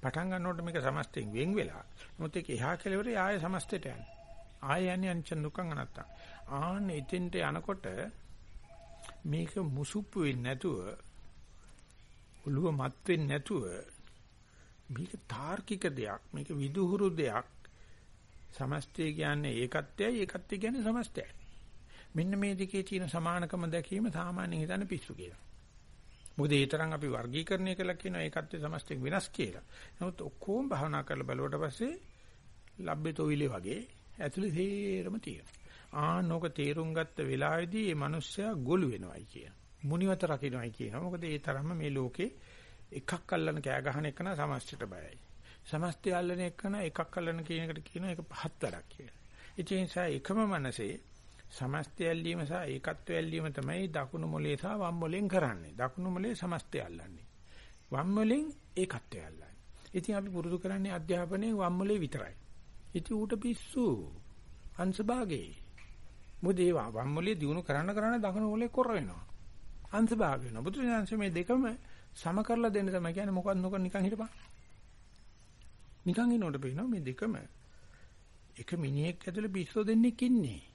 පටන් ගන්නකොට මේක සමස්තයෙන් වෙන් වෙලා. මොකද ඒක එහා කෙලවරේ ආය සමස්තයට යන්නේ. ආය යන්නේ අනිච්ච දුක්ඛං අනත්තං. ආන්න එතෙන්ට යනකොට මේක මුසුප්පු වෙන්නේ නැතුව ඔළුව මත් වෙන්නේ නැතුව මේක තාර්කික දෙයක් මේක විදුහුරු දෙයක් සමස්තය කියන්නේ ඒකත්වයයි ඒකත්වය කියන්නේ සමස්තයයි මෙන්න මේ දෙකේ තියෙන සමානකම දැකීම සාමාන්‍යයෙන් හිතන්නේ පිස්සු කියලා මොකද ඒ තරම් අපි වර්ගීකරණය කළා කියන ඒකත්වයේ සමස්තයෙන් වෙනස් කියලා. නමුත් ඔක්කොම භවනා කරලා බලුවට පස්සේ ලබ්බේතෝ විලේ වගේ ඇතුලේ තේරම තියෙනවා. ආනෝක තේරුම් ගත්ත වෙලාවේදී මේ මිනිස්සයා ගොළු වෙනවයි කියන. මුනිවත රකින්නයි කියනවා. මොකද ඒ තරම්ම මේ ලෝකේ එකක් අල්ලන කෑ ගහන එක නා සමස්තයට බයයි. සමස්තය අල්ලන එක නා එකක් අල්ලන කියන එකට කියනවා ඒක පහත් වැඩක් කියලා. ඒ නිසා එකම මනසේ සමස්තය ඇල්ලීම සහ ඒකත්වය ඇල්ලීම තමයි දකුණු මොලේ සහ වම් මොලෙන් කරන්නේ. දකුණු මොලේ සමස්තය අල්ලන්නේ. වම් මොලෙන් ඒකත්වය අල්ලන්නේ. ඉතින් අපි පුරුදු කරන්නේ අධ්‍යාපනයේ වම් මොලේ විතරයි. ඉතින් ඌට පිස්සු අංශභාගේ. මොකද ඒ වම් මොලේ දිනු කරන්න කරන්න දකුණු මොලේ කොර වෙනවා. අංශභාග වෙනවා. බුදුරජාණන් මේ දෙකම සම කරලා දෙන්න තමයි කියන්නේ මොකක්ද නොකර නිකන් හිටපන්. නිකන් ඉන්නකොට පේනවා මේ දෙකම එක මිනිහෙක් ඇතුලේ පිස්සෝ දෙන්නෙක් ඉන්නේ.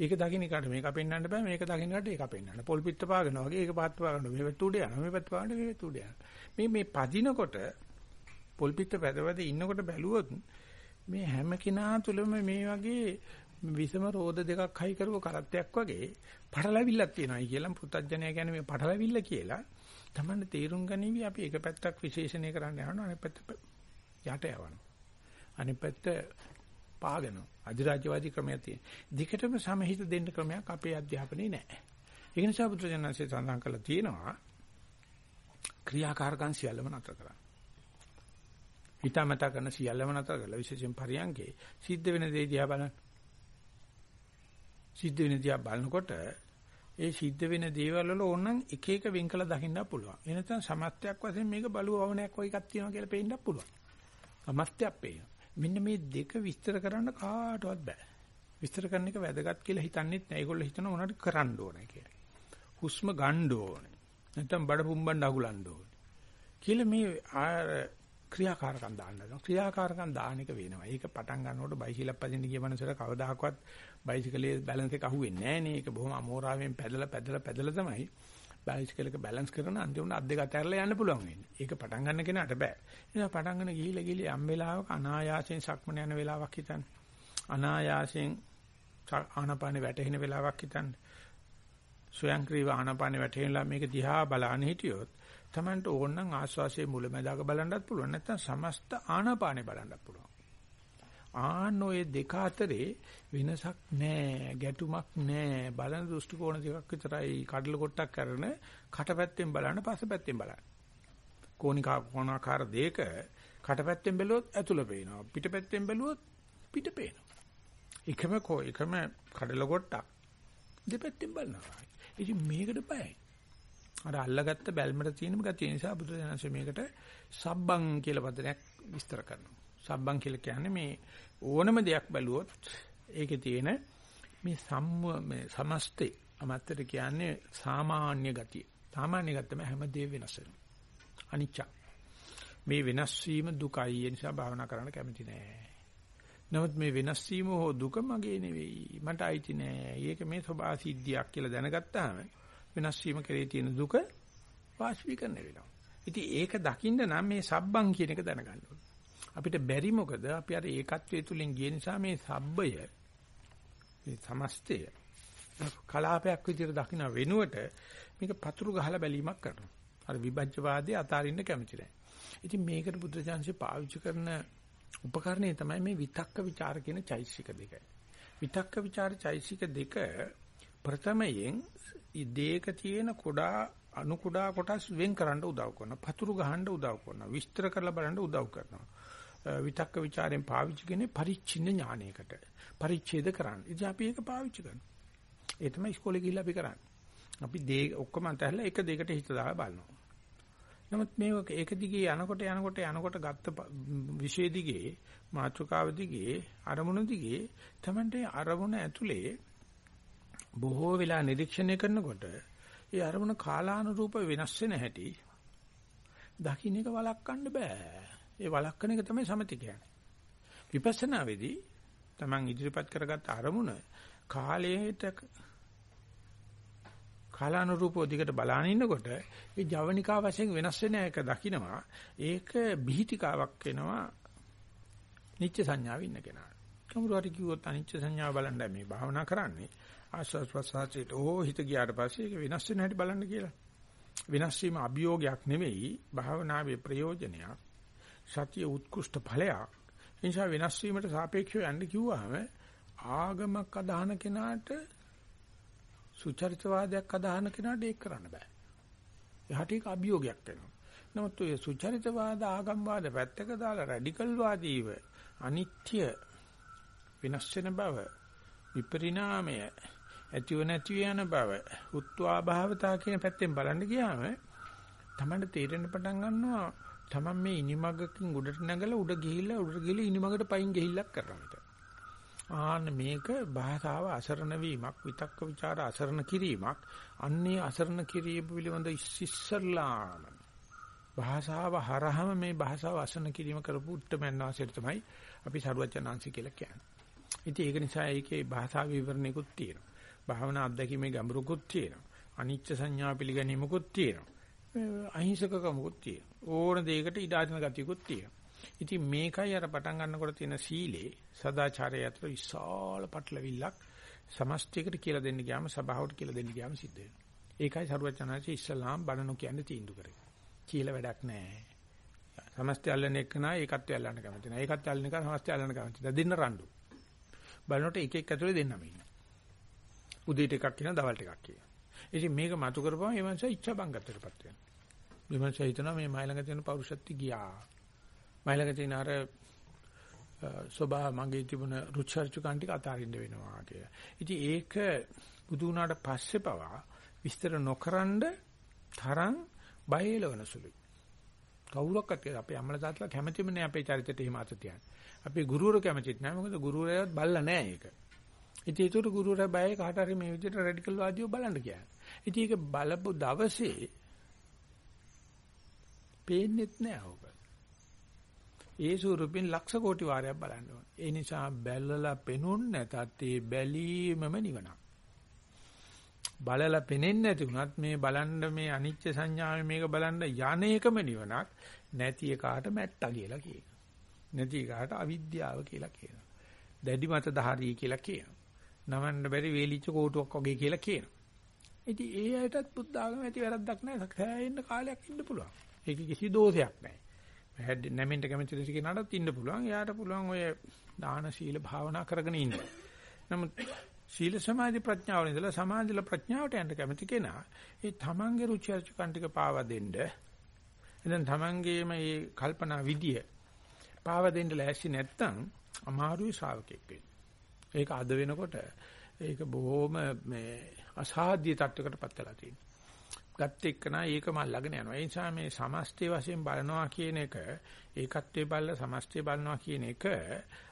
ඒක දකින්න කාට මේක පෙන්වන්න බෑ මේක දකින්න කාට ඒක පෙන්වන්න. පොල් පිට පාගනවා වගේ ඒක පාත් පාගන්න මේ පැත්ත උඩ යනවා මේ පැත්ත පාගන්න මේ පැත්ත උඩ යනවා. මේ මේ පදිනකොට පොල් පිට පැදවද ඉන්නකොට බැලුවොත් මේ හැම කෙනා තුළම මේ වගේ විසම රෝද දෙකක් හයි කරුව කරත්තයක් වගේ පටලැවිල්ලක් තියෙනවායි කියලා පුත්තජනය කියන්නේ මේ පටලැවිල්ල කියලා තමන්න තේරුම් ගනිවි අපි එක පැත්තක් විශේෂණය කරන්න යනවා අනිත් පැත්ත යට යවනවා. අනිත් පැත්ත පාගනවා. අධිරාජ්‍යවාදී ක්‍රමයක් තියෙන. දෙකටම සමහිත දෙන්න ක්‍රමයක් අපේ අධ්‍යාපනයේ නැහැ. ඒ නිසා බුදුරජාණන්සේ සඳහන් කළා තියෙනවා ක්‍රියාකාරකම් සියල්ලම නතර කරන්න. හිතාමතා කරන සියල්ලම නතර කරලා විශේෂයෙන් පරියන්කේ සිද්ධ වෙන දේ දිහා බලන්න. සිද්ධ වෙන දිහා බලනකොට ඒ සිද්ධ වෙන දේවල් වල ඕනනම් එක එක වෙන් කළ දකින්න පුළුවන්. එනතන සමස්තයක් වශයෙන් මේක බලුවවණයක් වගේ එකක් තියෙනවා කියලා පේන්න පුළුවන්. සමස්තයක් පේනවා. මෙන්න මේ දෙක විස්තර කරන්න කාටවත් බෑ. විස්තර කරන එක වැදගත් කියලා හිතන්නේත් නෑ. ඒගොල්ලෝ හිතනවා මොනවද කරන්න ඕනේ කියලා. හුස්ම ගන්න ඕනේ. නැත්නම් බඩ පුම්බන්න අගුලන්න ඕනේ. කියලා මේ ආර ක්‍රියාකාරකම් දාන්න හදනවා. ක්‍රියාකාරකම් දාන එක වෙනවා. ඒක පටන් ගන්නකොට බයිසිකලක් පදින්න ගිය මනුස්සර කවදාකවත් බයිසිකලයේ බැලන්ස් එක අහුවෙන්නේ නැහැ නේ. ඒක බොහොම අමෝරාවෙන් පැදලා පැදලා පැදලා තමයි බයිසිකලයක බැලන්ස් කරන අන්තිමට අත් දෙක අතහැරලා යන්න පුළුවන් වෙන්නේ. ඒක පටන් ගන්න කෙනාට බෑ. එහෙනම් පටන් ගන්න ගිහිල්ලා ගිහිල්ලා යම් වෙලාවක අනායාසයෙන් සක්මන යන වෙලාවක් හිතන්න. අනායාසයෙන් ආනපානේ වැටෙන වෙලාවක් හිතන්න. ස්වයංක්‍රීය ආනපානේ වැටෙනලා මේක දිහා බලන්න හිටියොත් Tamanට ඕන නම් ආස්වාසියේ මුලැමැදාක බලන්නත් පුළුවන් නැත්නම් සමස්ත ආනාපානේ බලන්නත් පුළුවන්. ආන ඔය දෙක අතරේ වෙනසක් නැහැ ගැටුමක් නැහැ බලන දෘෂ්ටි කෝණ දෙකක් විතරයි කඩල කොටක් කරන කටපැත්තෙන් බලන්න පස්සපැත්තෙන් බලන්න. කෝණිකා කෝණාකාර දෙක කටපැත්තෙන් බැලුවොත් ඇතුළ පේනවා පිටපැත්තෙන් බැලුවොත් පිට පේනවා. එකම කෝ එකම කඩල කොටක් දෙපැත්තෙන් බලනවා. ඉතින් මේකට බයයි. අර අල්ලගත්ත බැල්මට තියෙනම ගතිය නිසා බුදුදහමසේ මේකට සබ්බං කියලා වදනයක් විස්තර කරනවා. සබ්බං කියලා කියන්නේ මේ ඕනම දෙයක් බැලුවොත් ඒකේ තියෙන මේ සම්ම මේ සමස්තේ අමත්තර කියන්නේ සාමාන්‍ය ගතිය. සාමාන්‍ය ගතියම හැමදේම වෙනස් වෙනවා. අනිච්ච. මේ වෙනස් වීම දුකයි ඒ නිසා භාවනා කරන්න කැමති නෑ. නමුත් මේ වෙනස් වීම හෝ දුක මගේ නෙවෙයි. මට අයිති නෑ. ඒක මේ සබා සිද්ධියක් කියලා දැනගත්තාම වෙනස් වීම කෙරේ තියෙන දුක වාස්පීකරණය වෙනවා. ඉතින් ඒක දකින්න නම් මේ සබ්බං කියන එක දැනගන්න අපිට බැරි මොකද අපි අර ඒකත්වයේ තුලින් ගිය නිසා මේ සබ්බය මේ සමස්තය කලාපයක් විදිහට දකින්න වෙනුවට මේක පතුරු ගහලා බැලීමක් කරනවා. අර විභජ්‍යවාදී අතාරින්න කැමති නැහැ. ඉතින් මේකට බුද්ධචාන්සේ පාවිච්චි කරන උපකරණය තමයි මේ විතක්ක ਵਿਚාර කියන චෛසික දෙක. විතක්ක ਵਿਚාර චෛසික දෙක ප්‍රථමයෙන් ඉදේක තියෙන කොඩා අනු කුඩා කොටස් වෙන් කරන්න උදව් කරනවා. පතුරු ගහන්න උදව් කරනවා. විස්තර කරලා බලන්න උදව් කරනවා. විතක්ක ਵਿਚාරයෙන් පාවිච්චි කරන්නේ පරිච්ඡින්න ඥානයකට. පරිච්ඡේද කරන්න. ඉතින් අපි ඒක පාවිච්චි කරනවා. ඒ තමයි ඉස්කෝලේ ගිහිල්ලා අපි කරන්නේ. අපි දේ ඔක්කොම අතහැරලා එක දෙයකට හිත දාලා බලනවා. නමුත් මේක ඒක දිගේ යනකොට යනකොට යනකොට ගත්ත විශේෂ දිගේ මාතෘකාව දිගේ අරමුණ දිගේ තමයි අරමුණ ඇතුලේ බොහෝ වෙලා නිරීක්ෂණය කරනකොට ඒ අරමුණ කාලානුරූප වෙනස් වෙන හැටි දකින්න එක වළක්වන්න බෑ. ඒ වළක්වන එක තමයි සමති කියන්නේ. විපස්සනා වෙදී Taman ඉදිරිපත් කරගත් අරමුණ කාලයට කාලානුරූපව දිගට බලාන ඉන්නකොට ඒ ජවනිකා වශයෙන් වෙනස් වෙන එක දකිනවා. ඒක බිහිතිකාවක් වෙනවා නිත්‍ය සංඥාව ඉන්න කෙනාට. කවුරු හරි කිව්වොත් අනිත්‍ය සංඥාව බලන්න මේ භාවනා කරන්නේ ආස්වාස් ප්‍රසආසයට ඕ හිත ගියාට පස්සේ ඒක වෙනස් වෙන හැටි බලන්න කියලා. වෙනස් වීම අභියෝගයක් නෙවෙයි භාවනාවේ ප්‍රයෝජනයක්. සතිය උත්කෘෂ්ඨ ඵලයක්. ඒ නිසා වෙනස් වීමට සාපේක්ෂව යන්න කිව්වහම ආගමක් අදහන කෙනාට සුචරිතවාදයක් අදහන කෙනාට ඒක කරන්න බෑ. එහාට ඒක අභියෝගයක් වෙනවා. නමුත් ඔය සුචරිතවාද ආගම්වාද පැත්තක දාලා රැඩිකල් වාදීව අනිත්‍ය වෙනස් වෙන බව විපරිණාමය ඇතිව නැති යන බව උත්වා භාවතා කියන පැත්තෙන් බලන්න ගියාම තමයි තේරෙන්න පටන් ගන්නවා තමන් මේ ඉනිමගකින් උඩට නැගලා උඩ ගිහිල්ලා උඩට ගිහිල්ලා ඉනිමගට පයින් ගිහිල්ලක් කරනවා විතර. ආන්න මේක භාෂාව අසරණ වීමක් විතක්ක ਵਿਚාර අසරණ කිරීමක් අන්නේ අසරණ කිරීම පිළිබඳ ඉස්සල්ලාම භාෂාව හරහම මේ භාෂාව අසරණ කිරීම කරපු උත්තරමයන් වාසියට තමයි අපි සරුවචනාංශි කියලා කියන්නේ. ඉතින් ඒක නිසා ඒකේ භාෂා විවරණයකුත් තියෙනවා. භාවනා අත්දැකීමේ ගැඹුරකුත් තියෙනවා. අනිච්ච සංඥා පිළිගැනීමකුත් තියෙනවා. අහිංසකකමකුත් තියෙනවා. ඕන දෙයකට ඉඩ අදින ගතියකුත් තියෙනවා. ඉතින් මේකයි අර පටන් ගන්නකොට තියෙන සීලේ සදාචාරය අතර විශාල පටලවිල්ලක් සමස්තයකට කියලා දෙන්න ගියාම සභාවට කියලා දෙන්න ගියාම සිද්ධ වෙනවා. ඒකයි සරුවචනාචි ඉස්ලාම් බණනු කියන්නේ තීන්දුව කරේ. කියලා වැඩක් නැහැ. සමස්තය අල්ලන එක නා ඒකත්වය අල්ලන්න කැමති නැහැ. ඒකත්වය අල්ලන එක සමස්තය අල්ලන්න කැමති නැහැ. දෙන්න රණ්ඩු. බලනකොට එක එක ඇතුලේ දෙන්නම ඉන්නවා. උදේට එකක් කියනවා දවල්ට එකක් කියනවා. ඉතින් මේක මතු කරපුවම මේ මනුස්සයා ඉච්ඡා බංගතරපත් වෙනවා. මේ මනුස්සයා හිතනවා මේ මයිලඟ තියෙන පෞරුෂත්වය ගියා. මයිලඟ තියෙන අර සෝභා මගේ තිබුණ රුචර්චුකන් ටික අතාරින්න වෙනවා කියලා. ඉතින් ඒක බුදු වුණාට පස්සේ පවා විස්තර නොකරනද තරම් බයලවන සුළුයි. කවුරක්වත් අපේ අම්මලා තාත්තලා කැමතිම නෑ අපේ චරිතයට එහෙම අත තියන්න. අපේ ගුරුවරු කැමතිත් නෑ මොකද ගුරුවරයාවත් බල්ලා නෑ ඒක. ඉතින් ඒතර ගුරුවරයා බයයි කාට හරි මේ විදිහට රැඩිකල් වාදියෝ බලන්න කියන්නේ. ඉතින් ඒක බලපු දවසේ පේන්නෙත් නෑ ඕක. ඒ ස්වරූපෙන් ලක්ෂ කෝටි වාරයක් බලන්න ඕන. ඒ නිසා බැලලා පෙනුන් නැතත් ඒ බැලීමම නිවනක්. බලලා පෙනෙන්නේ නැති වුණත් මේ බලන්න මේ අනිච්ච සංඥාවේ මේක බලන්න යන එකම නිවනක් නැති එකාට මැට්ටා කියලා කියනවා. නැති එකාට අවිද්‍යාව කියලා කියනවා. දැඩි මත දහරී කියලා කියනවා. නවන්න බැරි වේලිච්ච කෝටුවක් වගේ කියලා කියනවා. ඉතින් ඒ අයටත් බුද්ධ ආගම ඇති වැරද්දක් නැහැ. සෑහෙන්න කාලයක් ඉන්න පුළුවන්. ඒක කිසි දෝෂයක් නැහැ. හැඩ නැමෙන්න කැමති දෙයක් කෙනාටත් ඉන්න පුළුවන්. එයාට පුළුවන් ඔය දාන සීල භාවනා කරගෙන ඉන්න. නමුත් සීල සමාධි ප්‍රඥාව ඉඳලා සමාධිල ප්‍රඥාවට යන්න කැමති කෙනා ඒ තමන්ගේ රුචි අරුචිකන් ටික පාවා දෙන්න එතෙන් තමන්ගේම මේ කල්පනා විදිය පාවා දෙන්න ලෑස්ති නැත්නම් අමාරුයි ශ්‍රාවකෙක් වෙන්න. ඒක අද වෙනකොට ඒක බොහොම මේ අසාධ්‍ය තත්වයකටපත් වෙලා තියෙනවා. ගත්ත එක්කනා ඒකම අල්ලගෙන යනවා. ඒ නිසා මේ සමස්තය වශයෙන් බලනවා කියන එක ඒකත්වයේ බලලා සමස්තය බලනවා කියන එක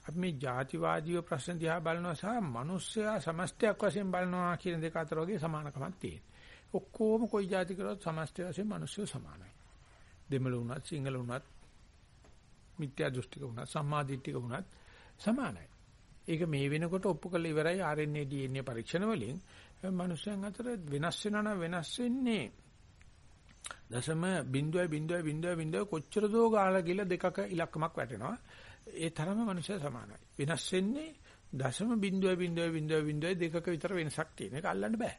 අපි මේ ಜಾතිවාදීව ප්‍රශ්න දිහා බලනවා සහ මිනිස්සයා සමස්තයක් වශයෙන් බලනවා කියන දෙක අතර වගේ සමානකමක් තියෙනවා. ඔක්කොම කොයි ಜಾති කරොත් සමස්තය වශයෙන් මිනිස්සු සමානයි. දෙමළ වුණත් සිංහල වුණත් මිත්‍යා දෘෂ්ටික වුණත් සම්මාදිට්ඨික වුණත් සමානයි. ඒක මේ වෙනකොට ඔප්පු කළ ඉවරයි RNA DNA පරීක්ෂණ වලින් මිනිස්යන් අතර වෙනස් වෙනවා නම් වෙනස් වෙන්නේ. දශම 0.0.0 කොච්චර දෝ ගාලා ගිල දෙකක ඉලක්කමක් වැටෙනවා. ඒ තරම මිනිස්සු සමානයි. වෙනස් වෙන්නේ දශම 0.0.0 දෙකක විතර වෙනසක් තියෙන එක අල්ලන්න බෑ.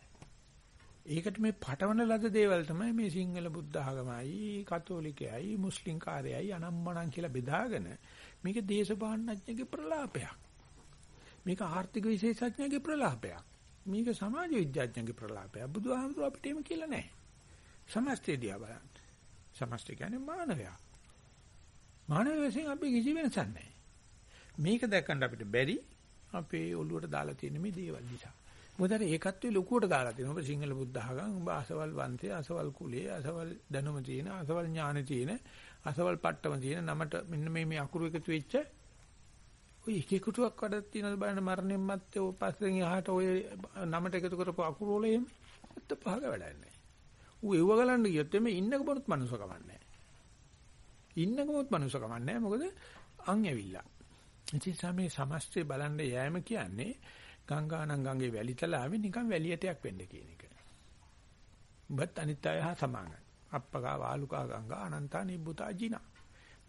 ඒකට මේ පටවන ලද දේවල් තමයි මේ සිංහල බුද්ධ ආගමයි කතෝලිකයයි මුස්ලිම් කාර්යයයි අනම්මනම් කියලා බෙදාගෙන මේක දේශපාලනඥගේ ප්‍රලාපයක්. මේක ආර්ථික විශේෂඥගේ ප්‍රලාපයක්. මේක සමාජ විද්‍යාඥයන්ගේ ප්‍රලාපය. බුදුහාමුදුර අපිට එහෙම කියලා නැහැ. සමස්තය දිහා බලන්න. සමස්තය කියන්නේ මානවයා. මානවය විසින් අපි කිසි වෙනසක් නැහැ. මේක දැක්කන්න අපිට බැරි අපේ ඔළුවට දාලා තියෙන මේ දේවල් නිසා. මොකද ඒකත්වයේ ලොකුවට දාලා තියෙනවා. ඔබ සිංහල බුද්ධ ආගම, ඔබ අසවල් වංශය, අසවල් කුලයේ, අසවල් දැනුම තියෙන, අසවල් ඥානෙ තියෙන, අසවල් පට්ටම තියෙන නමට මෙන්න මේ මේ අකුරු එකතු වෙච්ච ඔය එක එකටුවක් වඩක් තියෙනවද බලන්න මරණයෙන් මත්තේ ඔය පස්සෙන් එහාට ඔය නමට එකතු කරපු අකුරු වල එහෙම අත්ත පහක වැඩක් නැහැ. ඌ එව්ව ගලන්න ගියොත් එමේ ඉන්නක බොරුත් මනුස්සකම නැහැ. ඉන්නකමොත් මනුස්සකම නැහැ. මොකද අන් ඇවිල්ලා. ඉතින් සමේ සමස්තය බලන්න යෑම කියන්නේ ගංගානම් ගඟේ වැලිතලාවේ නිකන් වැලියටයක් වෙන්න කියන එක. බත් අනිත්‍යය හා සමානයි. අප්පකා වාලුකා ගංගා අනන්තා නිබ්බුතා ජිනා.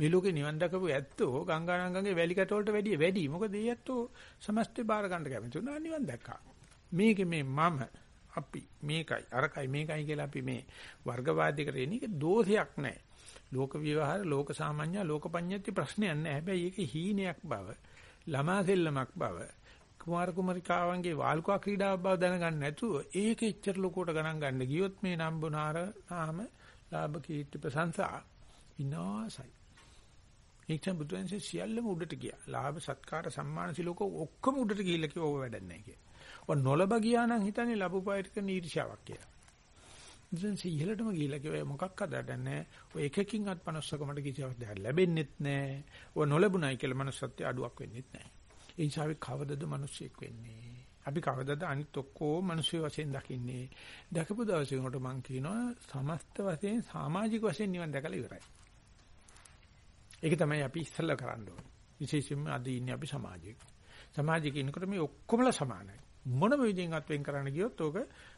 මේ ලෝකේ නිවන් දකපු ඇත්තෝ ගංගානංගගේ වැලි කැට වලට වැඩිය වැඩි. මොකද ඒ ඇත්තෝ සමස්තේ බාර ගන්න කැමති උනා නිවන් දැක්කා. මේකේ මේ මම අපි මේකයි අරකයි මේකයි කියලා අපි මේ වර්ගවාදයකට එන එක දෝෂයක් නැහැ. ලෝක විවහාර ලෝක සාමාන්‍ය ලෝක පඤ්ඤාති ප්‍රශ්නයක් නැහැ. හැබැයි ඒක හීනයක් බව ළමා සෙල්ලමක් බව කුමාර කුමරිකාවන්ගේ වාල්කුවා ක්‍රීඩාවක් බව දැනගන්න නැතුව ඒක එච්චර ලොකුවට ගණන් ගන්න ගියොත් මේ නම්බුනාර නාම ලාභ කීර්ති ප්‍රශංසා විනාසයි. ඒකෙන් බුදුන්සේ සියල්ලම උඩට ගියා. ලාභ සත්කාර සම්මාන සිලෝක ඔක්කොම උඩට ගිහිල්ලා කිව්ව ඕව වැඩක් නැහැ කියලා. ඔය නොලබ ගියා නම් හිතන්නේ ලැබුපායට කරන ඊර්ෂ්‍යාවක් කියලා. බුදුන්සේ ඉහළටම ගිහිල්ලා කිව්වා මොකක්ද වැඩන්නේ. ඔය එකකින්වත් පනස්සකමට කිසිවක් දෙයක් ලැබෙන්නෙත් නැහැ. ඔය නොලැබුණයි කියලා මනුස්සත්වයේ අඩුවක් වෙන්නෙත් නැහැ. ඒ නිසා අපි කවදද මිනිස්සෙක් වෙන්නේ? අපි කවදද අනිත් ඔක්කොම මිනිස්සු වශයෙන් දකින්නේ? දැකපු දවසේ උනට මම කියනවා සමස්ත වශයෙන් සමාජික වශයෙන් නිවන් දැකලා ඉවරයි. ඒක තමයි අපි ඉස්සෙල්ලා කරන්න ඕනේ. විශේෂයෙන්ම අද ඉන්නේ අපි සමාජයක. සමාජයක ඉන්නකොට මේ ඔක්කොමලා සමානයි. මොනම විදිහෙන්වත් වෙන් කරන්න ගියොත් ඕක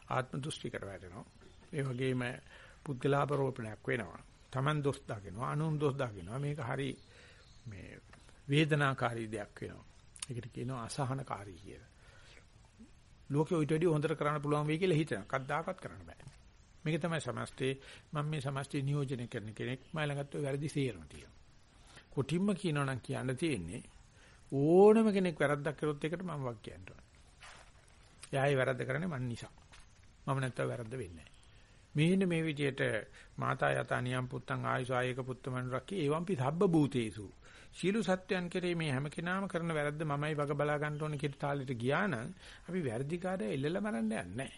ආත්ම දෘෂ්ටිකට වැටෙනවා. ඒ වගේම පුද්ගලාපරෝපණයක් වෙනවා. Taman දොස් දාගෙනවා, අනුන් දොස් දාගෙනවා. මේක හරි මේ වේදනාකාරී දෙයක් වෙනවා. ඒකට කියනවා අසහනකාරී කියලා. ලෝකෙ ඔයිට වැඩි හොඳට කරන්න පුළුවන් වෙයි කියලා හිතනවා. කද්දාකත් කරන්න බෑ. මේක තමයි සමස්තේ මම මේ සමස්තේ නියෝජනය කරන කෙනෙක්. මම ළඟත් ඔය වැරදි සේරම තියෙනවා. කොටිම්ම කියනවා නම් කියන්න තියෙන්නේ ඕනම කෙනෙක් වැරද්දක් කරොත් ඒකට මම වක් කියන්න ඕන. එයායි වැරද්ද කරන්නේ මන් නිසා. මම නැත්තම් වැරද්ද වෙන්නේ නැහැ. මේ විදිහට මාතා යතා නියම් පුත්තං ආයුසායක පුත්තමන් රක්කේ එවම්පි සබ්බ භූතේසු. සීල සත්‍යයන් කෙරේ මේ හැම කෙනාම කරන වැරද්ද මමයි වග බලා ගන්න ඕන කියන තාලෙට ගියා නම් අපි වැරදිකාරය එල්ලලා මරන්න යන්නේ නැහැ.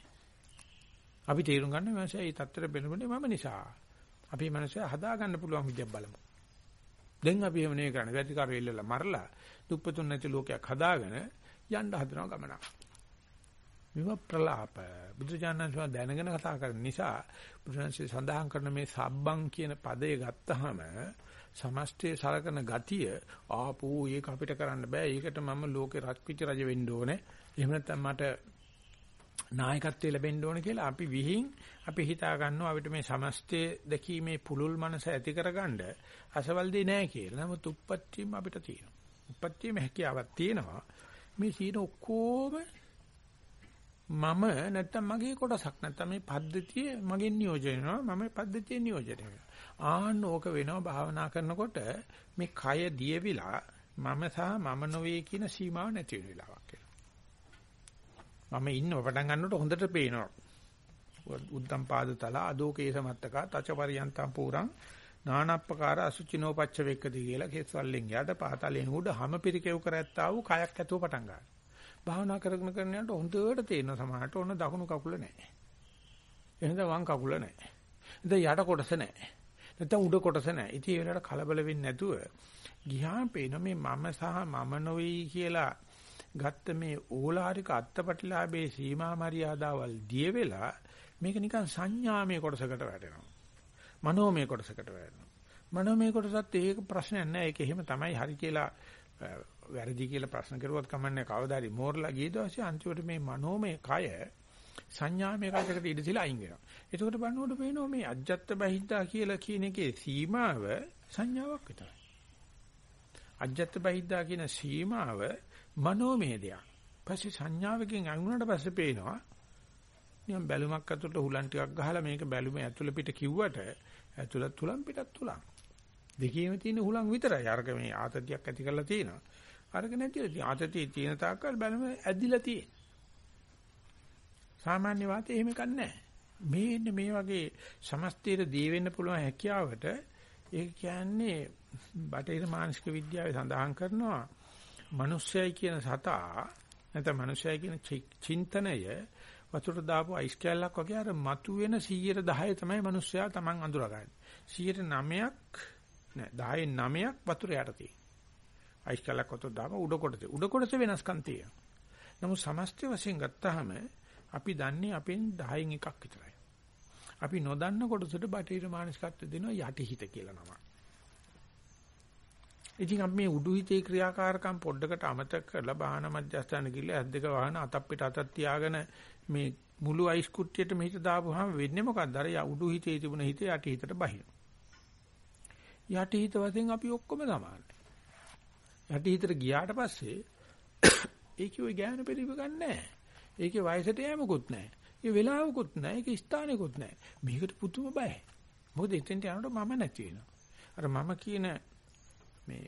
අපි තේරුම් ගන්න මනසේ මේ தත්තර බෙනුනේ මම නිසා. අපි මනසේ හදා ගන්න පුළුවන් විදියක් බලමු. දැන් අපි එහෙම නෙවෙයි කරන්නේ. වැටිකාරය ඉල්ලලා මරලා දුප්පතුන් නැති ලෝකයක් හදාගෙන යන්න හදනවා ගමනක්. මේව ප්‍රලාප බුදුජානනාංශව දැනගෙන කතා කරන නිසා බුදුරජාණන්සේ සඳහන් කරන මේ සබ්බං කියන පදය ගත්තාම සමස්තයේ සලකන ගතිය ආපෝ ඒක අපිට කරන්න බෑ. ඒකට මම ලෝකේ රත්පිච්ච රජ වෙන්න ඕනේ. එහෙම නැත්නම් මට නායකත්වය ලැබෙන්න ඕනේ කියලා අපි විහිං අපි හිතා ගන්නවා අපිට මේ සමස්තයේ දැකීමේ පුලුල් මනස ඇති කරගන්න අසවල් දෙ නෑ කියලා. නමුත් උප්පත්තියම අපිට තියෙනවා. උප්පත්තියම හැකියාවක් තියෙනවා. මේ සීන ඔක්කොම මම නැත්තම් මගේ කොටසක් නැත්තම් මේ පද්ධතිය මගෙන් නියෝජනය වෙනවා මම පද්ධතිය නියෝජනය වෙනවා ආන්න ඕක වෙනවා භාවනා කරනකොට මේ කය දියවිලා මම සහ මම නොවේ කියන සීමාව නැති වෙන වෙලාවක් එනවා මම ඉන්නව පටන් ගන්නකොට හොඳට පේනවා උද්දම් පාදතල අදෝකේස මත්තක තච පරියන්තම් පුරං නානප්පකාර අසුචිනෝ පච්ච වෙක්කති කියලා කෙස්වල්ලෙන් යට පාතලෙන් උඩ හැම පිරිකෙව් කරැත්තා වූ කයක් ඇතුව පටන් ගන්නවා භාවනා කරගෙන කරන යනකොට හොඳට තේරෙන සමහරට ඔන්න දකුණු කකුල නැහැ. එහෙනම් වම් කකුල නැහැ. ඉතින් යට කොටස නැහැ. නැත්නම් උඩ කොටස නැහැ. ඉතින් ඒ වෙලාවට කලබල වෙන්නේ නැතුව ගියාම පේන මේ මම සහ මම නොවේ කියලා ගත්ත මේ ඕලාරික අත්පටිලාභේ සීමා මරියාදාවල් දිය වෙලා මේක නිකන් සංඥාමය කොටසකට වැටෙනවා. මනෝමය කොටසකට වැටෙනවා. මනෝමය කොටසත් ඒක ප්‍රශ්නයක් නෑ. ඒක එහෙම තමයි හරි කියලා වැරදි කියලා ප්‍රශ්න කරුවත් කමන්නේ කවදාරි මෝරලා ගිය දවසේ අන්තිමට මේ මනෝමය කය සංඥාමය කයකට ඉඳ තියලා අයින් වෙනවා. එතකොට බලනකොට පේනවා මේ අජ්ජත් බහිද්දා කියලා කියන එකේ සීමාව සංඥාවක් විතරයි. අජ්ජත් බහිද්දා කියන සීමාව මනෝමය දෙයක්. පස්සේ සංඥාවකින් අඟුණට පස්සේ පේනවා නිකන් බැලුමක් අතුලට හුලන් ටිකක් ගහලා මේක බැලුම ඇතුළ පිට කිව්වට ඇතුළත් තුලන් පිටත් තුලන්. දෙකේම තියෙන හුලං විතරයි. අරක මේ ආතතියක් ඇති කරලා තියෙනවා. අරක නැතිලා තියෙන ආතතිය තියෙන තාක්කල් බැලම ඇදිලා තියෙන. සාමාන්‍ය වාතේ එහෙම කන්නේ මේ මේ වගේ සමස්තීර දී වෙන්න පුළුවන් හැකියාවට ඒ කියන්නේ බටහිර මානසික විද්‍යාවේ සඳහන් කරනවා මිනිස්සයයි කියන සතා නැත්නම් මිනිස්සයයි කියන චින්තනය වතුර දාපු අයිස් කැල්ලක් වගේ අර මතුවෙන 110 තමයි මිනිස්සයා Taman අඳුරගන්නේ 109ක් නෑ 10න් 9ක් වතුර යට තියෙනවා. අයිස් කලක් වතුර දාම උඩ කොටසේ. උඩ කොටසේ වෙනස්කම් තියෙනවා. නමුත් සමස්ත වශයෙන් ගත්තාම අපි දන්නේ අපෙන් 10න් එකක් විතරයි. අපි නොදන්න කොටසට බටහිර මානසිකත්ව දෙනවා යටිහිත කියලා නමක්. ඉතින් අපි මේ උඩු හිතේ ක්‍රියාකාරකම් පොඩ්ඩකට අමතක කරලා බාහන මධ්‍යස්ථාන ගිහලා ඇස් දෙක වහන අතක් පිට අතක් තියාගෙන මේ මුළු අයිස් කුට්ටියට මෙහිට දාපුවාම වෙන්නේ මොකක්ද? අර උඩු හිතේ තිබුණ හිත යටි හිතට බහිනවා. යටිහිත වශයෙන් අපි ඔක්කොම සමානයි. යටිහිතට ගියාට පස්සේ ඒකේ ওই ඥාන පරිව ගන්නෑ. ඒකේ වයසට යෑමකුත් නැහැ. ඒ වෙලාවකුත් නැහැ. ඒකේ ස්ථානෙකුත් නැහැ. මේකට පුදුම බයයි. මොකද එතෙන්ට යනකොට මම නැති වෙනවා. අර මම කියන මේ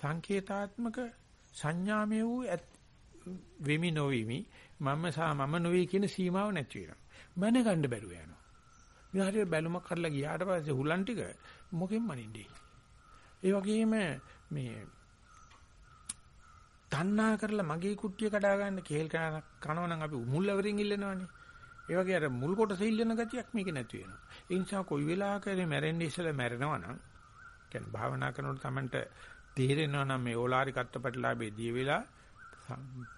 සංකේතාත්මක සංඥාමය වූ වෙමි නොවිමි මම සහ මම නොවේ කියන සීමාව නැති වෙනවා. මන ගන්න බැරුව යනවා. මේ හරියට බැලුමක් කරලා ගියාට පස්සේ හුලන් ටික මොකෙන් මනින්නේ? ඒ වගේම මේ තණ්හා කරලා මගේ කුට්ටිය කඩා ගන්න කේල් කනවා නම් අපි මුල් අවරින් ඉල්ලනවනේ. ඒ වගේ අර මුල් කොටස ඉල්ලන ගතියක් මේක නැති වෙනවා. ඒ නිසා කොයි වෙලාවක හරි මැරෙන්න ඉස්සෙල්ලා මැරෙනවා නම් කියන්නේ භාවනා කරනකොට Tamanට තේරෙනවා නම් මේ ඕලාරික අත්පටලාභේ දී වෙලා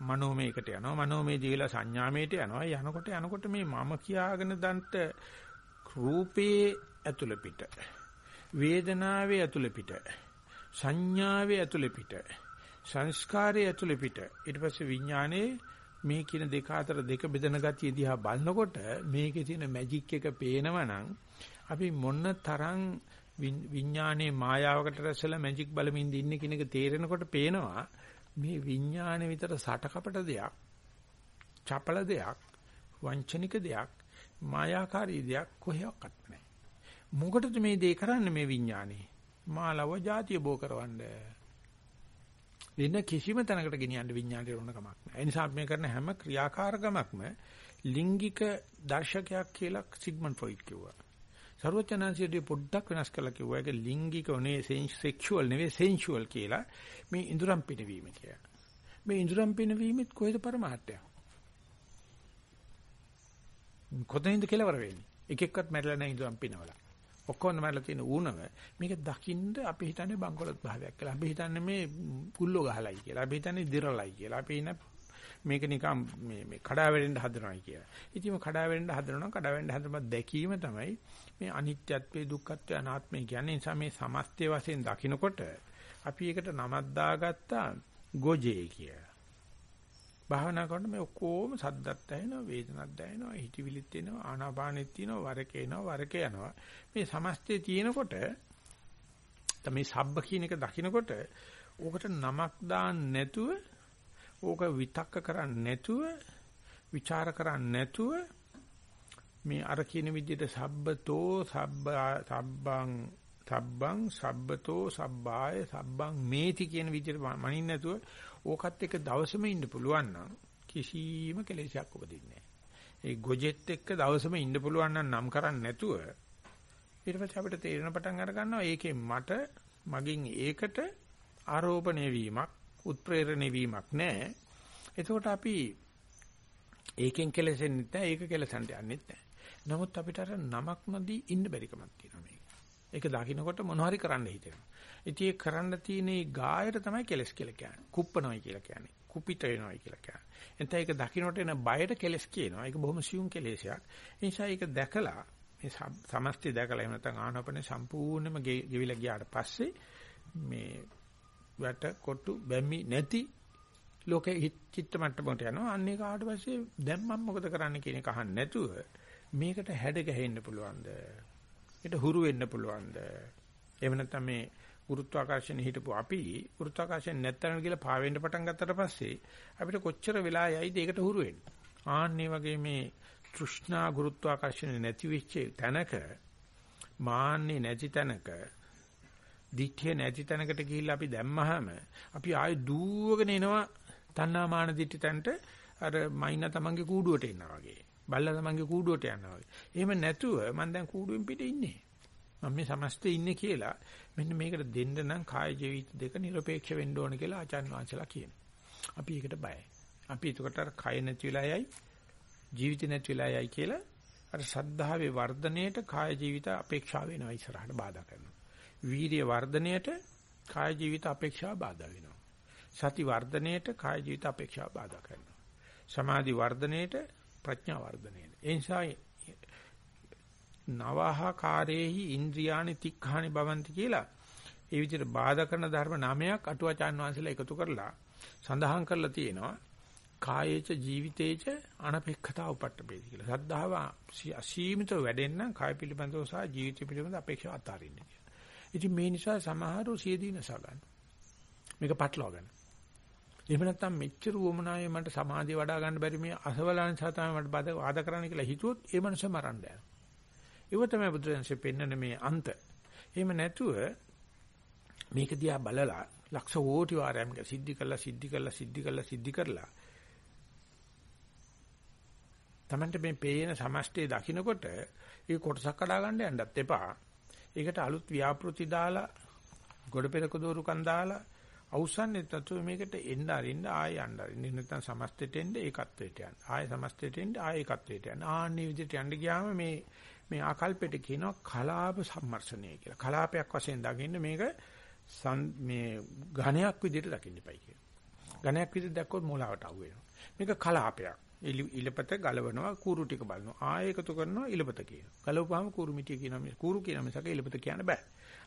මනෝමයකට යනවා මනෝමය දී වෙලා සංඥාමයට යනවා යනකොට යනකොට මේ මම කියාගෙන දන්ට රූපේ ඇතුළ පිට වේදනාවේ ඇතුළ පිට සංඥාවේ ඇතුළ පිට සංස්කාරයේ ඇතුළ පිට ඊට පස්සේ විඥානයේ මේ කියන දෙක අතර දෙක බෙදෙන ගතිය දිහා බලනකොට මේකේ තියෙන මැජික් එක පේනවනම් අපි මොන තරම් විඥානයේ මායාවකට රැසලා මැජික් බලමින් ඉන්නේ කියන එක තේරෙනකොට පේනවා මේ විඥානේ විතර සටකපට දෙයක් චපල දෙයක් වංචනික දෙයක් මායාකාරී දෙයක් කොහෙවත් නැහැ. මොකටද මේ දේ කරන්නේ මේ විඥානේ? මාලව જાතිය බෝ කරවන්න. වෙන කිසිම තැනකට ගෙනියන්න විඥාණයට ඕන කමක් නැහැ. ඒ නිසා මේ කරන හැම ක්‍රියාකාරකමක්ම ලිංගික දර්ශකයක් කියලා සිග්මන්ඩ් ෆ්‍රොයිඩ් කිව්වා. සර්වඥාන්සියදී පොඩ්ඩක් වෙනස් කළා කිව්වා. ඒක ලිංගික නෙවෙයි සෙක්ෂුවල් නෙවෙයි සෙන්ෂුවල් කියලා. මේ ඉඳුරම් පිනවීම කියලා. මේ ඉඳුරම් පිනවීමෙත් කොහෙද પરමාර්ථයක්? කොතනින්ද කෙලවර වෙන්නේ? එක එක්කත් මැරෙලා නැහැ ඉඳන් පිනවලා. ඔක්කොම මැරලා තියෙන ඌනම මේක දකින්න අපි හිතන්නේ බංකොලොත් භාවයක් කියලා. අපි හිතන්නේ මේ පුල්ලෝ ගහලයි කියලා. අපි හිතන්නේ දිරලයි කියලා. අපි ඉන්න මේක නිකන් මේ මේ කඩා වැටෙන්න හදනවායි කියලා. ඉතින් මේ කඩා වැටෙන්න හදනවා නම් කඩා වැටෙන්න හදන දැකීම තමයි මේ අනිත්‍යත්වයේ දුක්ඛත්වයේ අනාත්මය කියන්නේ. නිසා මේ සමස්තය වශයෙන් දකිනකොට අපි ඒකට නමක් දාගත්තා ගොජේ කියලා. භාවනා කරනකොට මේ ඔක්කොම සද්දත් ඇහෙනවා වේදනත් දැනෙනවා හිතවිලිත් එනවා ආනාපානෙත් තියෙනවා වරක එනවා වරක යනවා මේ සමස්තය තියෙනකොට තමයි සබ්බ කියන එක දකිනකොට ඕකට නමක් දාන්න නැතුව ඕක විතක්ක කරන්නේ නැතුව ਵਿਚාර කරන්නේ නැතුව මේ අර කියන විදිහට සබ්බතෝ සබ්බ සබ්බං සබ්බං සබ්බතෝ සබ්බාය සබ්බං මේති කියන විදිහට මනින්න නැතුව ඕකත් එක්ක දවසම ඉන්න පුළුවන් නම් කිසිම කෙලෙසයක් උපදින්නේ නැහැ. ඒ ගොජෙත් එක්ක දවසම ඉන්න පුළුවන් නම් නම් කරන්නේ නැතුව ඊට පස්සේ අපිට තේරෙන පටන් අර ගන්නවා ඒකෙන් මට මගින් ඒකට ආරෝපණය වීමක් උත්ප්‍රේරණය වීමක් නැහැ. එතකොට අපි ඒකෙන් කෙලෙසෙන්නේ නැහැ ඒක කෙලසන්ට යන්නේ නැහැ. නමුත් අපිට අර නමක් නොදී ඉන්න බැරිකමක් තියෙනවා මේක. ඒක දකින්නකොට මොන හරි කරන්න හිතෙනවා. ඉතින් ඒ කරන්න තියෙන ඒ ගායයට තමයි කෙලස් කියලා කියන්නේ. කුප්පනොයි කියලා කියන්නේ. කුපිත වෙනොයි කියලා කියන්නේ. එතන ඒක දකින්නට එන බයට කෙලස් කියනවා. ඒක බොහොම සියුම් කෙලෙසයක්. ඒ නිසා ඒක දැකලා මේ සමස්තය දැකලා එහෙම නැත්නම් ආනපනේ සම්පූර්ණයෙන්ම ගෙවිලා ගියාට පස්සේ මේ වැට කොටු බැමි නැති ලෝකේ චිත්ත මට්ටමකට යනවා. අන්න ඒක ආවට පස්සේ දැන් මම මොකද කරන්න කියන එක අහන්න නැතුව මේකට හැඩ ගැහෙන්න පුළුවන්ද? ඒකට හුරු වෙන්න පුළුවන්ද? එහෙම නැත්නම් මේ ගුරුත්වාකර්ෂණය හිටපු අපි ගුරුත්වාකර්ෂණ නැත්තන කියලා පාවෙන්න පටන් ගත්තට පස්සේ අපිට කොච්චර වෙලා යයිද ඒකට හුරු වෙන්න. ආන්නේ වගේ මේ තෘෂ්ණා ගුරුත්වාකර්ෂණ නැති වෙච්ච තැනක මාන්නේ නැති තැනක දිඨිය නැති තැනකට ගිහිල්ලා අපි දැම්මහම අපි ආයෙ දුවගෙන එනවා තණ්හා මාන දිඨි තැනට අර මයින්නා තමන්ගේ කූඩුවට එනවා වගේ. බල්ලා තමන්ගේ කූඩුවට යනවා වගේ. එහෙම නැතුව මම දැන් කූඩුවෙන් පිට ඉන්නේ. මම මේ සමස්තේ ඉන්නේ කියලා මෙන්න මේකට දෙන්න නම් කාය ජීවිත දෙක নিরপেক্ষ වෙන්න ඕන කියලා ආචාර්ය වංශලා කියනවා. අපි ඒකට බයයි. අපි ඒකට අර කය නැති වෙලායයි ජීවිත නැති වෙලායයි කියලා අර සද්ධාවේ වර්ධනයේට කාය ජීවිත අපේක්ෂා වෙනවා ඉස්සරහට බාධා කරනවා. වීරිය වර්ධනයේට කාය ජීවිත අපේක්ෂා බාධා වෙනවා. සති වර්ධනයේට කාය ජීවිත අපේක්ෂා බාධා කරනවා. සමාධි වර්ධනයේට ප්‍රඥා වර්ධනයේට. ඒ නිසා නවහකාරේහි ඉන්ද්‍රියානි තික්ඛානි භවಂತಿ කියලා ඒ විදිහට බාධා කරන ධර්ම නාමයක් අටුවාචාන් වහන්සේලා එකතු කරලා සඳහන් කරලා තියෙනවා කායේච ජීවිතේච අනපේක්ෂතා උපට්ඨපේති කියලා. සද්ධාව අසීමිතව වැඩෙන්න කාය පිළිබඳව සහ ජීවිත පිළිබඳව අපේක්ෂා අතාරින්න කියලා. ඉතින් මේ නිසා සමහරව සියදීනස ගන්න. මේක පටලවා ගන්න. එහෙම නැත්නම් මෙච්චර උවමනාවේ මට සමාධිය වඩා ගන්න බැරි මේ අසවලාන් සහ තමයි මට බාධා කරන්න කියලා හිතුවොත් ඒ මනුස්සය මරන්න යනවා. ඒව තමයි බුදුරජාණන්සේ පෙන්වන මේ අන්ත. එහෙම නැතුව මේක දිහා බලලා ලක්ෂ කෝටි වාරයක් සිද්ධි කළා සිද්ධි කළා සිද්ධි කළා සිද්ධි කරලා Tamante මේ පේන සමස්තය දකින්නකොට ඒ කොටසක් කඩා ගන්න යන්නත් එපා. ඒකට අලුත් ව්‍යාපෘති දාලා ගොඩ පෙරක දෝරුකම් දාලා අවසන්නේ තත්ත්වෙ මේකට එන්න අරින්න ආය යන්න අරින්න නැත්නම් සමස්තයට එන්න ඒකත්වයට යන්න. ආය සමස්තයට එන්න ආය ඒකත්වයට යන්න. ආන්නේ විදිහට යන්න ගියාම මේ මේ ආකල්පෙට කියනවා කලාප සම්මර්ෂණය කියලා. කලාපයක් වශයෙන් දකින්න මේක මේ ඝණයක් විදිහට දකින්න එපයි කියලා. ඝණයක් විදිහට දැක්කොත් මූලාවට අහු වෙනවා. මේක කලාපයක්. ඉලපත ගලවනවා කූරු ටික බලනවා. ආයෙ එකතු කරනවා ඉලපත කියනවා. ගලවපුවාම කූරු මිටිය කියනවා. මේ කූරු කියන මිසක ඉලපත කියන්න බෑ.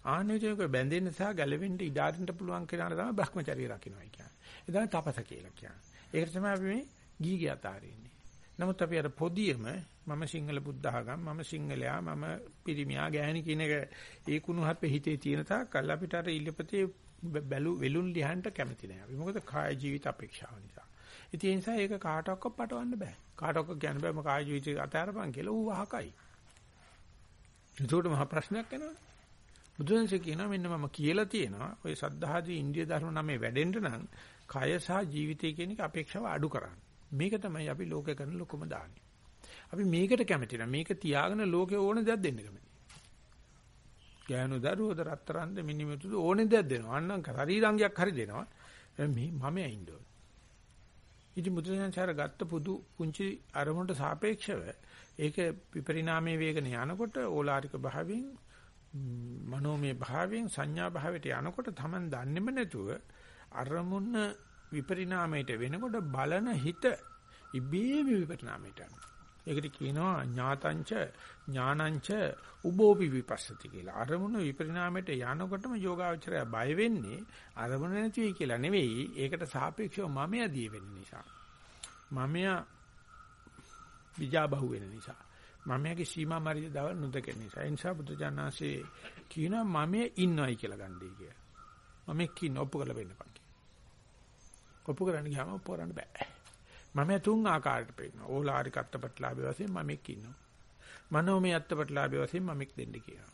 ආනෙජයක බැඳෙන්න සහ ගැලවෙන්න ඉඩාරින්න පුළුවන් කෙනාට තමයි Brahmacharya රකින්නයි කියන්නේ. ඒ තමයි තපස කියලා කියන්නේ. ඒකට තමයි අපි මේ ගීගය අතාරින්නේ. නමුත් අපි අර පොදියම මම සිංහල බුද්ධ ආගම් මම සිංහලයා මම පිරිමියා ගෑණි කියන එක ඒ කුණු හප්පේ හිතේ තියෙන තාක් කල් අපිට අර ඉල්ලපතේ බැලු වෙලුන් ලියන්න කැමති නෑ අපි මොකද කාය ජීවිත අපේක්ෂාව නිසා ඉතින් ඒ නිසා ඒක කාටවත් පටවන්න බෑ කාටවත් කියන්න බෑ මම කාය ජීවිතය අතාරපන් කියලා ඌ වහකයි ඒකට මහ ප්‍රශ්නයක් එනවා බුදුන්සේ කියනවා මෙන්න මම කියලා තියෙනවා ඔය සද්ධාදී ඉන්දිය ධර්ම නමේ වැඩෙන්න නම් කය සහ ජීවිතය කියන එක අපේක්ෂාව අඩු කරන්න මේක තමයි අපි ලෝකේ කරන ලොකුම දානි. අපි මේකට කැමති නැහැ. මේක තියාගෙන ලෝකේ ඕන දෙයක් දෙන්න කැමති. ගෑනු දරුවෝද රත්තරන්ද මිනිමෙතුද ඕනේ දෙයක් දෙනවා. අන්නම් ශරීරාංගයක් හරි දෙනවා. මේ මම ඇින්න ඕන. ඉතින් මුද්‍රණචාර ගත්ත පුදු පුංචි අරමුණට සාපේක්ෂව ඒක විපරිණාමයේ වේගන යනකොට ඕලාරික භාවයෙන් මනෝමය භාවයෙන් සංඥා භාවයට යනකොට Taman දන්නේම නැතුව අරමුණ විපරිණාමයට වෙනකොට බලන හිත ඉබේම විපරිණාමයට යනවා. ඒකට කියනවා ඥාතංච ඥානංච උබෝපි විපස්සති කියලා. අරමුණ විපරිණාමයට යනකොටම යෝගාවචරය බය වෙන්නේ අරමුණ නැති වෙයි කියලා නෙවෙයි. ඒකට සාපේක්ෂව මමයා දී වෙන නිසා. මමයා විජාබහුව වෙන නිසා. මමයාගේ සීමා මාර්ගය දවල් නොදකෙන නිසා. ඒ නිසා බුදුජානනාංශේ කියනවා මමයේ ඉන්නවයි කියලා ගන්නදී කියලා. මම කින් ඔප්පු කරලා වෙන්නපන් කියලා. ඔප්පු කරන්න ගියාම පොරන්න බෑ. මම තුන් ආකාරයට පෙන්නනවා. ඕලාරික අත්පත්ලාභය වශයෙන් මමෙක් ඉන්නවා. මනෝමය අත්පත්ලාභය වශයෙන් මමෙක් දෙන්න කියනවා.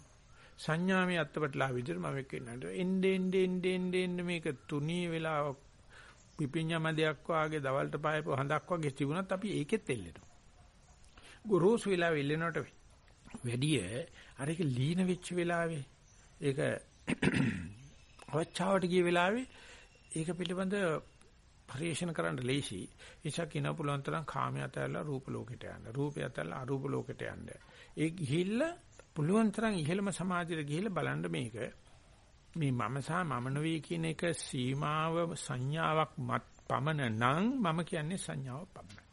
සංඥාමය අත්පත්ලාභ විදිහට මමෙක් ඉන්නවා. එන්නේ එන්නේ එන්නේ එන්නේ මේක තුනී වෙලා පිපිඤ්ඤමදයක් වාගේ දවල්ට පායප හඳක් වගේ තිබුණත් අපි ඒකෙත් එල්ලෙනවා. ගොරෝසු වෙලා වෙල්ලෙනවට වැඩිය අර ඒක ලීන වෙච්ච වෙලාවේ ඒක අවචාවට ගිය වෙලාවේ ඒක පිළිබඳ පරිශන කරන්න ලේසි. ඒසක් කියන පුළුවන් තරම් කාමයට ඇතලා රූප ලෝකෙට යන්න. රූපය ඇතලා අරූප ලෝකෙට යන්න. ඒ ගිහිල්ලා පුළුවන් තරම් ඉහළම සමාධියට ගිහිල්ලා බලන්න මේක මේ මම සහ මම නොවේ කියන එක සීමාව සංඥාවක් මත් පමණ නම් මම කියන්නේ සංඥාව පමණයි.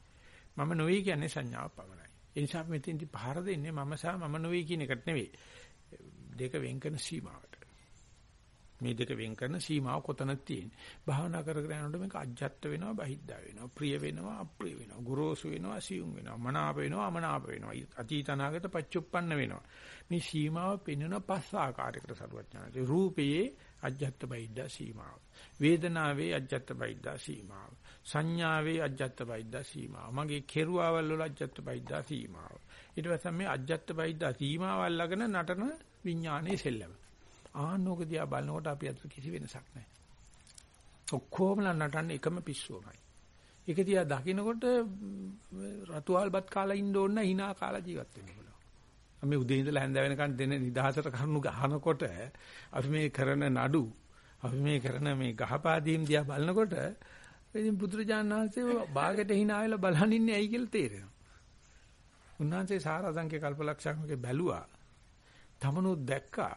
මම නොවේ කියන්නේ සංඥාව පමණයි. ඒ නිසා මෙතෙන්දි පහර දෙන්නේ මම සහ මම නොවේ කියන එකට නෙවෙයි. දෙක වෙන් කරන සීමාවට. මේ දෙක වෙන් කරන සීමාව කොතනද තියෙන්නේ. භාවනා කර කර යනකොට මේක අජ්ජත් වෙනවා, බහිද්දා වෙනවා, ප්‍රිය වෙනවා, අප්‍රිය වෙනවා, ගුරුසු වෙනවා, සියුම් වෙනවා, මනාප වෙනවා, අමනාප වෙනවා, අතීත අනාගත පච්චුප්පන්න වෙනවා. මේ සීමාව පෙන්වන පස් ආකාරයකට සරුවචනාදී. රූපයේ අජ්ජත් බහිද්දා සීමාව. වේදනාවේ අජ්ජත් බහිද්දා සීමාව. සංඥාවේ අජ්ජත් බහිද්දා සීමාව. මගේ කෙරුවාවල් වල අජ්ජත් බහිද්දා සීමාව. ඊට පස්සේ මේ අජ්ජත් බහිද්දා සීමාවල් ළඟන නටන විඥානයේ සෙල්ලම. ආනෝක දිහා බලනකොට අපි අතට කිසි වෙනසක් නැහැ. ඔක්කොම නටන්නේ එකම පිස්සුවමයි. ඒක දිහා දකිනකොට රතුවල්පත් කාලා ඉන්න ඕන hina කාලා ජීවත් වෙන්න පුළුවන්. අපි උදේ ඉඳලා හැන්ද වෙනකන් දෙන නිදහසට කරුණු ගහනකොට අපි මේ කරන නඩු අපි මේ කරන මේ ගහපාදීම් දිහා බලනකොට ඉතින් පුදුරජානන් වහන්සේ බාගෙට hina වෙලා බලන් ඉන්නේ ඇයි කියලා තේරෙනවා. උන්වහන්සේ සාරාංශික කල්පලක්ෂණකේ බැලුවා. තමනුත් දැක්කා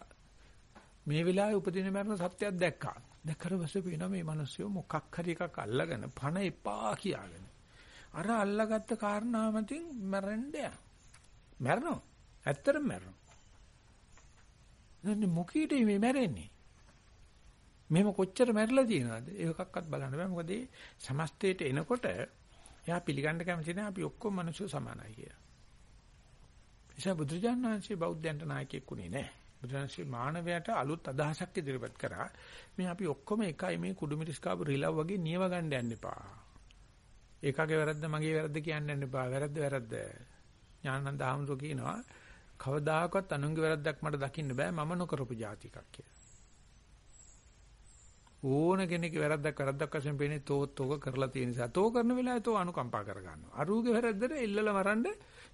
මේ වෙලාවේ උපදින මරණ සත්‍යයක් දැක්කා. දැක්කට පස්සේ පේනවා මේ මිනිස්සු මොකක් හරි එකක් අල්ලගෙන පණ එපා කියාගෙන. අර අල්ලගත්ත කාරණා මතින් මැරෙන්න යනවා. මැරෙනවා. ඇත්තටම මැරෙනවා. නන්නේ මොකීද මේ මැරෙන්නේ? මෙහෙම කොච්චර මැරිලා තියෙනවද? ඒකක්වත් බලන්න බෑ. මොකද මේ සමස්තයට එනකොට එයා පිළිගන්න කැමති නැහැ අපි ඔක්කොම මිනිස්සු සමානයි කියලා. නිසා බුදුරජාණන් වහන්සේ බෞද්ධයන්ට නායකයෙක් උනේ නැහැ. බුදුරජාණන්සේ මානවයාට අලුත් අදහසක් ඉදිරිපත් කරා. මේ අපි ඔක්කොම එකයි මේ කුඩු මිරිස් කාපු රිලව් වගේ නියව ගන්න යන්න එපා. ඒකගේ වැරද්ද මගේ වැරද්ද කියන්න යන්න එපා. වැරද්ද වැරද්ද. ඥානানন্দ ආමතුරු කියනවා කවදාකවත් අනුන්ගේ වැරද්දක් මට දකින්න බෑ මම නොකරපු જાතිකක් කියලා. ඕන කෙනෙක්ගේ වැරද්දක් වැරද්දක් වශයෙන් පේන්නේ තෝත් ඕක කරලා තියෙන නිසා. තෝ කරන වෙලාවේ තෝ අනුකම්පා කර ගන්නවා. අරූගේ වැරද්දට එල්ලලා මරන්න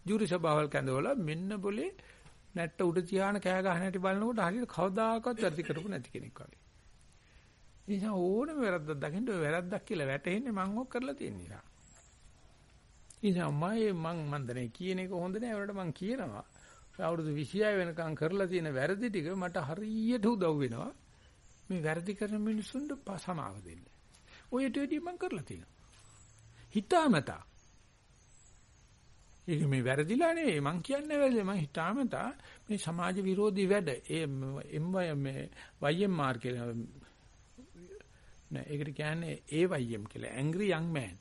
ජූරි සභාවල් කැඳවලා මෙන්න બોලේ නැට්ට උඩ තියාන කෑ ගහන හැටි බලනකොට හරියට කවදාකවත් වැඩි කරපු නැති කෙනෙක් වගේ. ඒ නිසා ඕනම වැරද්දක් දකින්න ඔය වැරද්දක් කියලා වැටෙන්නේ මං ඔක් කරලා තියෙන නිසා. ඉතින් මම මං මන්දනේ කියන එක හොඳ නෑ වලට මං කියනවා. අවුරුදු 26 වෙනකම් කරලා තියෙන වැරදි ටික මට හරියට උදව් වෙනවා. මේ වැරදි කරන මිනිසුන්ට සමාව දෙන්න. ඔයට වැඩි මං කරලා තියෙනවා. හිතාමතා ඒක මේ වැරදිලා නෙවෙයි මං කියන්නේ වැරදි. මං හිතාමතා මේ සමාජ විරෝධී වැඩ. ඒ එම් මේ YMR කියලා. නෑ ඒකට කියන්නේ AYM කියලා. Angry young man.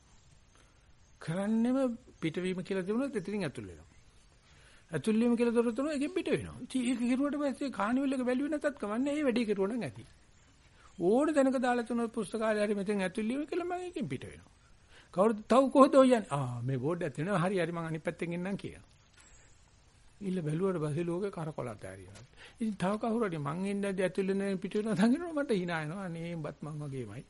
කරන්නෙම පිටවීම කියලා තිබුණොත් එතනින් ඇතුල් වෙනවා. ඇතුල් වීම කියලා දොර තුන එකෙන් පිට වෙනවා. ඉතින් ඒක කෙරුවට පස්සේ කාණිවල එක බැලුවේ නැතත් කමන්නේ ඒ වැඩි කෙරුවා නම් ඇති. ඕන තැනක දාලා තුන පුස්තකාලේ හරි මෙතෙන් ඇතුල් වීම කියලා මම එකෙන් පිට වෙනවා. කවුරුද තව කොහොද ඔය යන්නේ? ආ මේ බෝඩ් එක තියෙනවා. හරි හරි මං අනිත් පැත්තෙන් එන්නම් කියනවා. ඉල්ල බැලුවට පස්සේ ලෝකේ කරකොලත් ඇරියා. ඉතින් තව කවුරු හරි මං එන්නදී ඇතුළේ නේ පිට වෙනවා දඟනවා මට hina එනවා. අනේ බත් මං වගේමයි.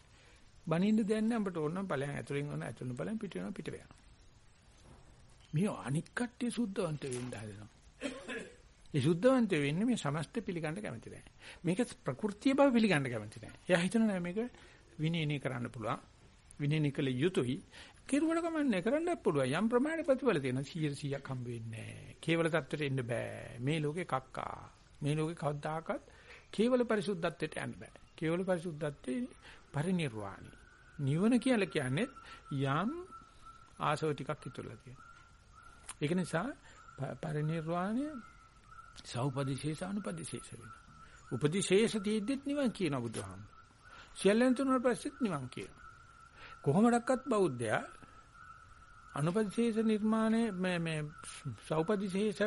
බනින්න දෙයක් නැහැ. අපිට ඕන නම් ඵලයන් ඇතුළෙන් ඕන ඇතුළෙන් ඵලයන් පිට වෙනවා පිට වෙනවා. මේ අනික් කට්ටිය සුද්ධවන්ත වෙන්න හදනවා. ඒ සුද්ධවන්ත වෙන්නේ මේ සමස්ත පිළිගන්න කැමති නැහැ. මේක ප්‍රകൃතිය බව පිළිගන්න කැමති නැහැ. එයා හිතනවා මේක විනයනී කරන්න පුළුවන්. විනයනී කළ යුතුයි. කෙරුවට කමන්නේ කරන්නත් පුළුවන්. යම් ප්‍රමාණයක් ප්‍රතිඵල තියෙනවා 100ක් හම්බ වෙන්නේ නැහැ. කේවල தත්වෙට එන්න බෑ. මේ ලෝකේ කක්කා. මේ ලෝකේ කවදාකවත් කේවල පරිසුද්ධත්වයට යන්න බෑ. කේවල පරිසුද්ධත්වේ පරිණිරවාණි. නිවන කියලා කියන්නේ යම් ආසව ටිකක් ඉතුරුලා තියෙනවා. ඒක නිසා පරිණිරවාණය සෞපදිශේෂ අනුපදිශේෂ වෙනවා. උපදිශේෂ තියෙද්දිත් නිවන් කියන බුදුහාම. සියල්ලෙන් තුනට පස්සෙත් නිවන් කියනවා. කොහොමඩක්වත් බෞද්ධයා අනුපදිශේෂ නිර්මාණය මේ මේ සෞපදිශේෂ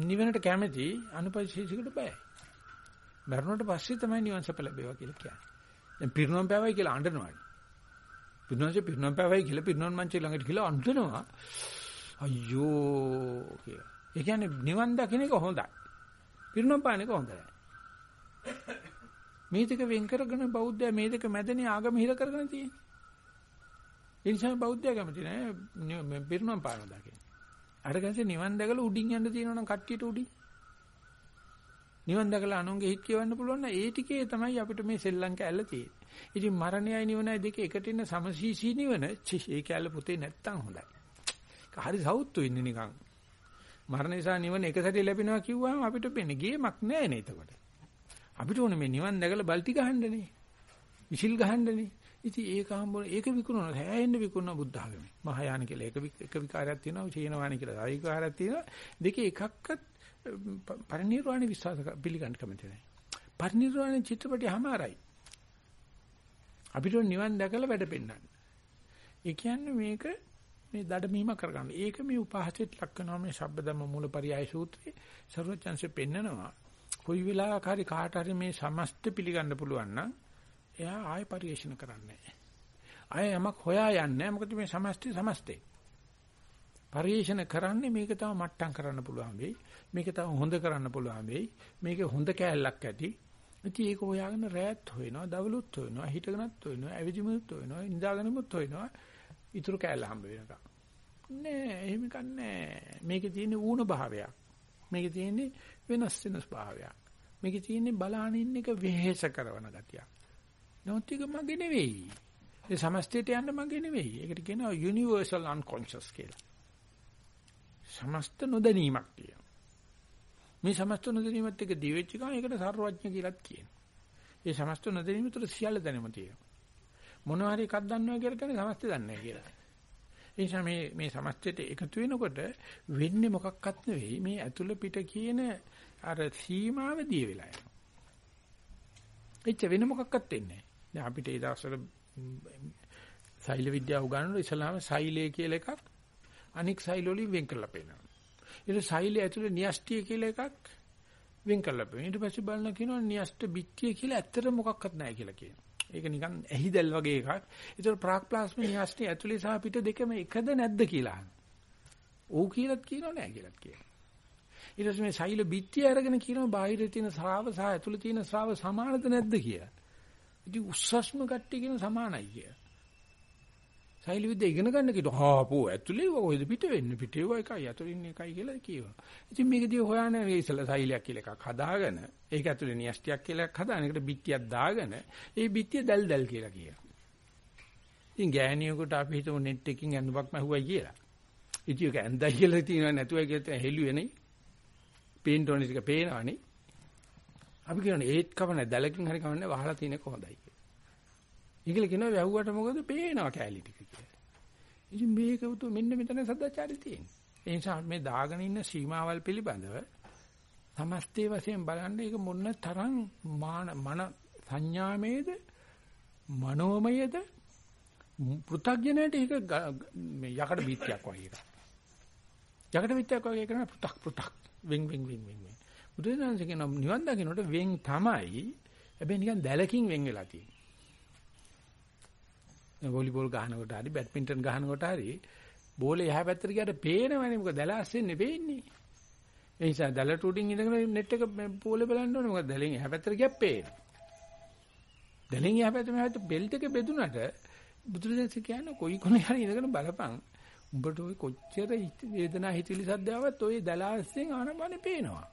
නිවනට කැමති අනුපදිශේෂයකට බයයි. මරණයට පස්සේ තමයි නිවන් සප ලැබේවා කියලා කියන්නේ. දැන් පිරිනොම් පෑවයි කියලා අඬනවා. පිරිනොම්සේ පිරිනොම් පෑවයි කියලා පිරිනොම් මංචේ ළඟට ගිහලා අඬනවා. අයියෝ කියලා. ඒ කියන්නේ නිවන් දකින්න එක හොඳයි. පිරිනොම් පාන එක හොඳයි. මේ දෙක වෙන් කරගෙන බෞද්ධය මේ දෙක මැදනේ ආගම හිර කරගෙන තියෙන්නේ. ඒ නිසා බෞද්ධය කැමති නෑ පිරිනොම් පාන දකින්න. අර ගැසේ නිවන් දැකලා උඩින් යන්න තියෙනවනම් කට්ටියට උඩින්. නිවන් දැකලා අනුන්ගේ හිත කියවන්න පුළුවන් නම් ඒ ටිකේ තමයි අපිට මේ සෙල්ලම් කැල්ල තියෙන්නේ. ඉතින් මරණයයි නිවනයි දෙක එකට ඉන්න සමසීසී නිවන ඒ කැල්ල පුතේ නැත්තම් හොඳයි. හරි සවුත්තු ඉන්නේ නිකන්. මරණ නිසා නිවන එක සැරේ ලැබෙනවා කිව්වම අපිට වෙන්නේ ගේමක් නෑ නේ එතකොට. අපිට ඕනේ මේ නිවන් දැකලා බල්ටි ගහන්නනේ. විසිල් ගහන්නනේ. ඉතින් ඒක හම්බුන ඒක විකුණන හැයෙන්න විකුණන බුද්ධ ආගමේ. මහායාන කියලා ඒක එක විකාරයක් තියෙනවා, චීනවාණි කියලා තව විකාරයක් තියෙනවා. දෙකේ එකක්වත් පරිණිරවාණි විශ්වාස පිළිගන්න කැමති නැහැ. පරිණිරවාණි චිත්‍රපටය හැමාරයි. අපිට නිවන් දැකලා වැඩ පෙන්නන්න. ඒ කියන්නේ මේක මේ දඩමීම කරගන්න. ඒක මේ උපහාසයට ලක් කරනවා මේ ශබ්දම මූලපරියාය සූත්‍රයේ ਸਰවචන්සේ පෙන්නනවා. කොයි වෙලාවක හරි කාට හරි මේ සමස්ත පිළිගන්න පුළුවන් නම් එයා ආයෙ පරිේශන කරන්නේ නැහැ. ආයෙ යමක් හොයා යන්නේ නැහැ. මොකද මේ සමස්තය සමස්තේ. පරිේශන කරන්නේ මේක තව මට්ටම් කරන්න පුළුවන් වෙයි. මේක තව හොඳ කරන්න පුළුවන් වෙයි. මේක හොඳ කෑල්ලක් ඇති. ඉතින් ඒක හොයාගෙන රැත් හොයනවා, දවලුත් හොයනවා, හිටගෙනත් හොයනවා, ඇවිදිමුත් හොයනවා, නිදාගෙනමුත් හොයනවා. ඊටු කෑල්ල හම්බ වෙනකම්. නෑ, එහෙම කන්නේ මේකේ තියෙන ඌණ භාවයක්. මේකේ තියෙන්නේ වෙනස් වෙනස් භාවයක්. මේකේ තියෙන්නේ බලානින් එක වෙහෙස කරන ගතියක්. නොතික මගේ නෙවෙයි. ඒ සමස්තයට යන්න මගේ නෙවෙයි. ඒකට කියනවා universal unconscious කියලා. සමස්ත නොදැනීමක් කියනවා. මේ සමස්ත නොදැනීමත් එක්ක දිවෙච්ච ගමන් ඒකට සර්වඥ කියලාත් කියනවා. ඒ සමස්ත නොදැනීම තුළ සියල්ල දැනෙම තියෙනවා. මොනවා හරි එකක් දන්නවා කියලා කියන්නේ සමස්ත දන්නේ කියලා. ඒ නිසා මේ මේ සමස්තයට එකතු වෙනකොට වෙන්නේ මොකක්වත් නෙවෙයි මේ ඇතුළ පිට කියන අර සීමාව දී වෙලා යනවා. එච්ච වෙන මොකක්වත් වෙන්නේ නැහැ. දැන් අපිට ඒ දවස්වල සෛල විද්‍යාව උගන්වන ඉස්ලාම සෛලය කියලා එකක් අනික් සෛල වලින් වෙන් කරලා පෙන්නනවා. ඊට සෛලය ඇතුලේ න්‍යෂ්ටිය කියලා එකක් වෙන් කරලා පෙන්නනවා. ඊට පස්සේ බලන කියනවා න්‍යෂ්ට බිත්තිය කියලා ඇත්තට මොකක්වත් නැහැ කියලා කියනවා. ඒක නිකන් ඇහිදල් වගේ එකක්. ඒතර ප්‍රාග්ප්ලාස්ම න්‍යෂ්ටි ඇතුලේ සහ පිට දෙකම එකද නැද්ද කියලා අහනවා. ඔව් කියලාත් කියනවා නෑ කියලාත් කියනවා. ඊට පස්සේ මේ සෛල බිත්තිය අරගෙන කියනවා බාහිරේ තියෙන ශ්‍රාව සහ ඇතුලේ තියෙන ශ්‍රාව සමානද නැද්ද කියලා. ඉතින් උස්සස්ම කට්ටිය කියන සමානයි කියලා. සෛල විද්‍ය ඉගෙන ගන්න කිව්වා. හාපෝ ඇතුලේ ඔයද පිට වෙන්නේ පිටේ ඔය එකයි ඇතුලේ ඉන්නේ එකයි කියලා කියනවා. ඉතින් මේකදී හොයන්නේ මේ ඉස්සලා සෛලයක් කියලා එකක් හදාගෙන ඒක ඇතුලේ නියස්ටියක් කියලා එකක් හදාගෙන ඒකට බිත්තියක් දාගෙන ඒ බිත්තිය දැල් දැල් කියලා කියනවා. ඉතින් ගෑණියෙකුට අපි හිතමු net එකකින් ඇඳුමක් මහුවයි කියලා. ඉතින් ඒක ඇඳයි කියලා තියෙනව නැතුවයි කියලා හෙළුවේ නේ. පේන්ට් ඕනේ ටික පේනවනේ. අපි කියන්නේ ඒත් කවන දැලකින් හරි කවන්නේ වහලා තියෙන කොහොඳයි කියලා. ඒකල කියනවා වැහුවට මොකද පේනවා කැලී ටික කියලා. ඉතින් මේක උතු මෙන්න මෙතන සදාචාරය තියෙන්නේ. ඒ නිසා මේ දාගෙන ඉන්න සීමාවල් පිළිබඳව සමස්තේ වශයෙන් බලන්න ඒක මොන තරම් මන සංඥාමේද මනෝමයද පෘථග්ජනයට ඒක මේ යකඩ බීත්‍යක් වගේ එකක්. යකඩ බීත්‍යක් වගේ කරන පෘ탁 පෘ탁 වෙන් වෙන් වෙන් වෙන්. බුදුදහම කියන නිවන් දකින්නට වෙන් තමයි හැබැයි නිකන් දැලකින් වෙන් වෙලා තියෙන්නේ. වොලිබෝල් ගහනකොට හරි බැඩ්මින්ටන් ගහනකොට හරි බෝලේ එහා පැත්තට ගියාට පේනවනේ මොකද දැලස් වෙන්නේ පේන්නේ. ඒ නිසා දැලට උඩින් ඉඳගෙන net එක බෝලේ බලන්න ඕනේ මොකද දැලෙන් එහා පැත්තට ගියත් පේන්නේ. දැලෙන් එහා පැත්තට මෙහාට බෙල්ට් එක බෙදුනට බුදුරජාණන් කියන්නේ කොයි කොනේ හරි ඉඳගෙන බලපන්. උඹට ওই කොච්චර වේදනා හිතිලි සද්දාවත් ওই දැලාස්යෙන් ආනපනේ පේනවා.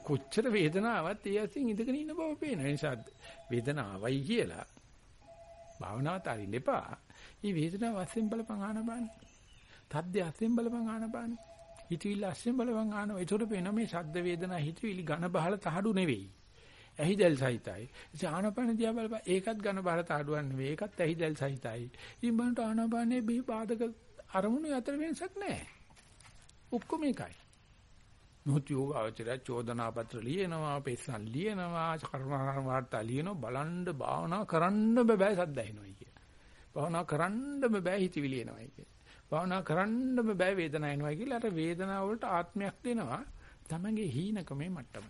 කොච්චර වේදනාවක් ඒ ඇසින් ඉඳගෙන ඉන්න බව පේනවා. ඒ නිසා වේදනාවයි කියලා භාවනාවත් අරින්න එපා. මේ වේදනාව වශයෙන් බලපං ආනපාන. තද්ද වශයෙන් බලපං ආනපාන. හිතවිල්ල වශයෙන් බලපං ආනව. ඒතකොට පේන මේ ශබ්ද වේදනා හිතවිලි ඝන බහල තහඩු නෙවෙයි. ඇහිදල් සහිතයි. ඉතින් ආනාපාන දිහා බලපන් ඒකත් ඝන බහරත අඩුවක් නෙවෙයි. ඒකත් ඇහිදල් සහිතයි. ඉතින් බලන්න ආනාපානයේ බිහි පාදක අරමුණු අතර වෙනසක් නැහැ. ඔක්කොම එකයි. නොත් යෝගාවචරය චෝදනා පත්‍ර ලියනවා, පෙස්සන් ලියනවා, කර්මාන වාර්තා ලියනවා, බලන්න භාවනා කරන්න බෑ සද්ද ඇහෙනවයි කිය. භාවනා කරන්න බෑ හිතවිලි එනවයි කිය. භාවනා කරන්න බෑ වේදනාව එනවයි කියලා අර වේදනාව වලට ආත්මයක් දෙනවා. තමන්ගේ හීනකමේ මට්ටම.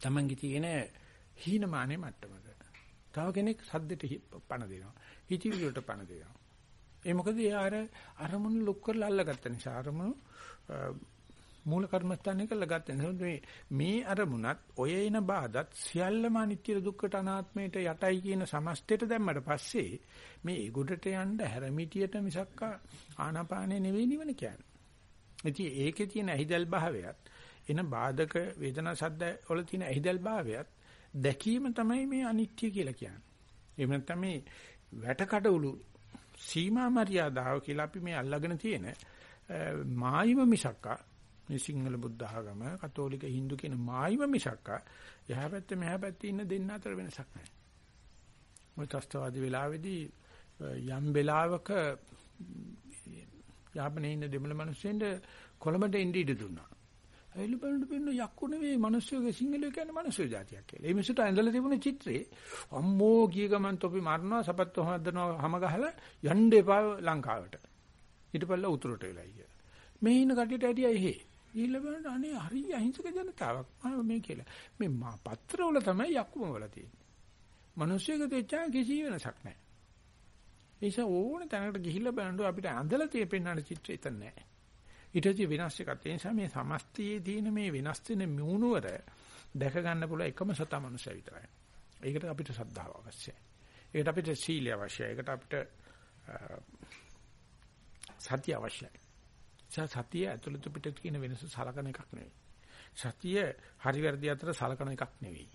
තමන්ගේ තියෙන හීනමානේ මට්ටමක. තව කෙනෙක් සද්දෙට පණ දෙනවා. හිතවිලි වලට පණ දෙනවා. ඒ මොකද ඒ අර අරමුණු ලොක් කරලා අල්ලගත්ත නිසා අරමුණු මූල කර්මස්ථානය කරලා ගත්ත නිසා මේ මේ අරමුණත් ඔය එන බාධත් සියල්ලම අනිත්‍ය දුක්ඛට අනාත්මයට යටයි කියන සමස්තයට දැම්මට පස්සේ මේ ඒගොඩට යන්න හැරමිටියට මිසක් ආනාපානේ නෙවෙයි නිවන කියන්නේ. ඉතින් ඒකේ තියෙන ඇහිදල් භාවයත් එන බාධක වේදනා සද්ද වල තියෙන ඇහිදල් භාවයත් දැකීම තමයි මේ අනිත්‍ය කියලා කියන්නේ. එහෙම නැත්නම් මේ වැටකඩවලු සීමා මරියාදාව කියලා අපි මේ අල්ලගෙන තියෙන මායිම මිසක්කා මේ සිංහල බුද්ධ ආගම කතෝලික හින්දු කියන මායිම මිසක්කා එහා පැත්තේ මෙහා පැත්තේ ඉන්න දෙන්න අතර වෙනසක් නැහැ. මොකද ත්‍ස්තවාදී වෙලාවේදී යම් වෙලාවක යාපනයේ ඉන්න දෙමළ මිනිස්සුන්ට කොළඹට එන්න ඉඩ දුන්නා. ඇවිල්ලා බලන්න පින්න යක්කු නෙවෙයි මිනිස්සුගේ සිංහලෝ කියන්නේ මිනිස්සු జాතියක් කියලා. ඒ මිනිස්සුන්ට ඇඳලා තිබුණ චිත්‍රේ අම්මෝ ගිය ගමන් තොපි මරනවා සපත්තු හදනවා හැම ගහලා යන්න එපා ලංකාවට. ඊටපල්ලා උතුරට වෙලා අයියා. මේ ඉන්න කට්ටියට ඇටියා එහෙ. ඊළ බලන්න අනේ හරි අහිංසක ජනතාවක්. මම මේ කියලා. මේ මා පත්‍රවල තමයි යක්කුම වල තියෙන්නේ. මිනිස්සුගේ දෙච්චා කිසි වෙනසක් නැහැ. ඒස ඕන තැනකට ගිහිල්ලා බලන්න අපිට ඇඳලා තියෙපෙන්නන චිත්‍රය එතන නැහැ. ඊටදී වෙනස් එකක්. ඒ නිසා මේ සමස්තයේ තියෙන මේ වෙනස් වෙන මුණුවර දැක ගන්න පුළුවන් එකම සතා මනුස්සය විතරයි. ඒකට අපිට ශ්‍රද්ධාව අවශ්‍යයි. ඒකට අපිට සීලය අවශ්‍යයි. ඒකට අපිට සතිය අවශ්‍යයි. සතිය ඇතුළත පිට කියන වෙනස සලකන එකක් නෙවෙයි. සතිය හරි වැරදි අතර සලකන එකක් නෙවෙයි.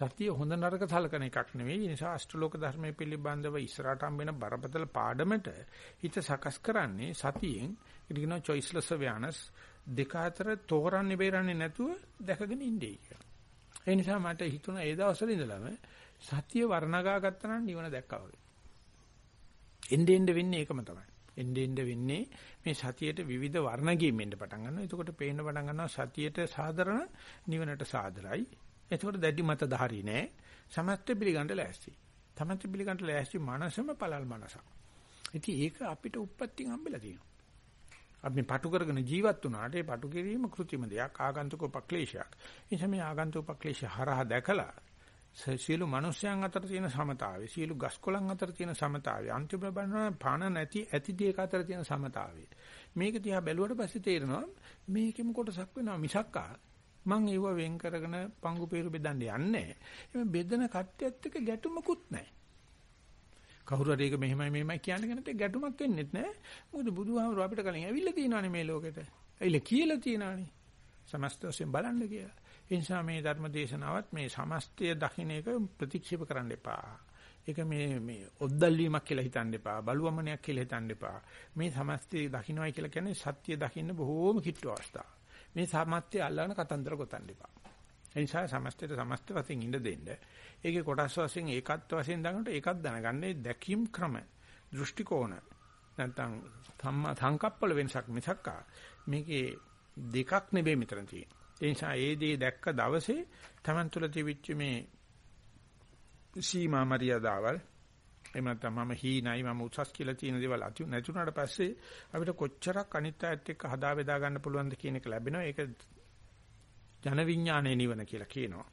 සතිය හොඳ නරක සලකන එකක් නෙවෙයි. ඒ නිසා අෂ්ටලෝක ධර්මයේ පිළිබඳව ඉස්සරහට හම්බෙන බරපතල පාඩමට හිත සකස් කරන්නේ සතියෙන්. ඒක කියනවා choiceless awareness දෙක අතර තෝරන්නේ බේරන්නේ නැතුව දැකගෙන ඉන්නේ කියලා. ඒ නිසා මට හිතුණා ඒ දවස්වල ඉඳලම සතිය වර්ණගා ගත්තා නම් නිවන දැක්කා වගේ. එන්නේ එන්නේ වෙන්නේ ඒකම තමයි. එන්නේ එන්නේ වෙන්නේ මේ සතියේට විවිධ වර්ණ ගීමෙන්ද පටන් ගන්නවා. එතකොට පේන්න පටන් ගන්නවා සතියේට සාධරණ නිවනට සාදරයි. එතකොට දැඩි මත ධාරී නෑ. සමත්‍ය පිළිගන්න ලෑස්ති. තමන්ට පිළිගන්න ලෑස්ති මනසම පළල් මනසක්. ඉතින් ඒක අපිට උප්පත්තියෙන් හම්බෙලා තියෙනවා. අපි පටු කරගෙන ජීවත් වුණාට ඒ පටු කිරීම કૃත්‍රිම දෙයක් ආගන්තුක උපක්ලේශයක්. ඒ නිසා මේ ආගන්තුක උපක්ලේශය හරහා දැකලා සියලු මිනිස්යන් අතර තියෙන සමතාවය, සියලු ගස්කොලන් අතර තියෙන සමතාවය, අන්තිම බලනවා පාන නැති ඇති දෙක අතර තියෙන සමතාවය. මේක දිහා බැලුවට පස්සේ තේරෙනවා මේකෙම කොටසක් වෙනවා මිසක්කා මං ඒව වෙන් කරගෙන පංගු peeru බෙදන්න යන්නේ. එමෙ බෙදන කට්ටියත් එක්ක ගැටුමකුත් නැහැ. කවුරු හරි ඒක මෙහෙමයි මෙහෙමයි කියන්නේ කෙනෙක් ගැටුමක් වෙන්නෙත් නැහැ. මොකද බුදුහාමුදුරුවෝ අපිට කලින් ඇවිල්ලා තියෙනවානේ මේ ලෝකෙට. ඇවිල්ලා කියලා තියෙනවානේ. සමස්ත වශයෙන් බලන්න කියලා. ඒ නිසා මේ ධර්ම දේශනාවත් මේ සමස්තය දකින්න එක ප්‍රතික්ෂේප කරන්න එපා. ඒක මේ මේ ඔද්දල්වීමක් කියලා හිතන්න එපා. බලුවමනයක් කියලා හිතන්න එපා. මේ සමස්තය දකින්නයි කියලා කියන්නේ සත්‍ය දකින්න බොහෝම කිට්ටු අවස්ථාවක්. මේ සමස්තය අල්ලගෙන කතන්දර ගොතන්න එපා. ඒ නිසා සමස්තයට සමස්ත වශයෙන් ඉඳ දෙන්න. ඒකේ කොටස් වශයෙන් ඒකත් වශයෙන් දකින්නට ඒකත් දැනගන්නේ දැකීම් ක්‍රම, දෘෂ්ටි කෝණ නැත්නම් සම්මා සංකප්පවල වෙනසක් මිසක් මේකේ දෙකක් නෙවෙයි මෙතන තියෙන්නේ. ඒ නිසා ඒ දේ දැක්ක දවසේ Taman තුල තිබිච්ච මේ සීමා මරියාදාවල් එහෙම නැත්නම් මම හීනයි මම උසස් කියලා තියෙන දේවල් අතු නැතුණාට පස්සේ අපිට කොච්චරක් අනිත් අයත් එක්ක හදා බෙදා ගන්න පුළුවන්ද කියන එක ලැබෙනවා. ඒක ජන විඥානයේ නිවන කියලා කියනවා.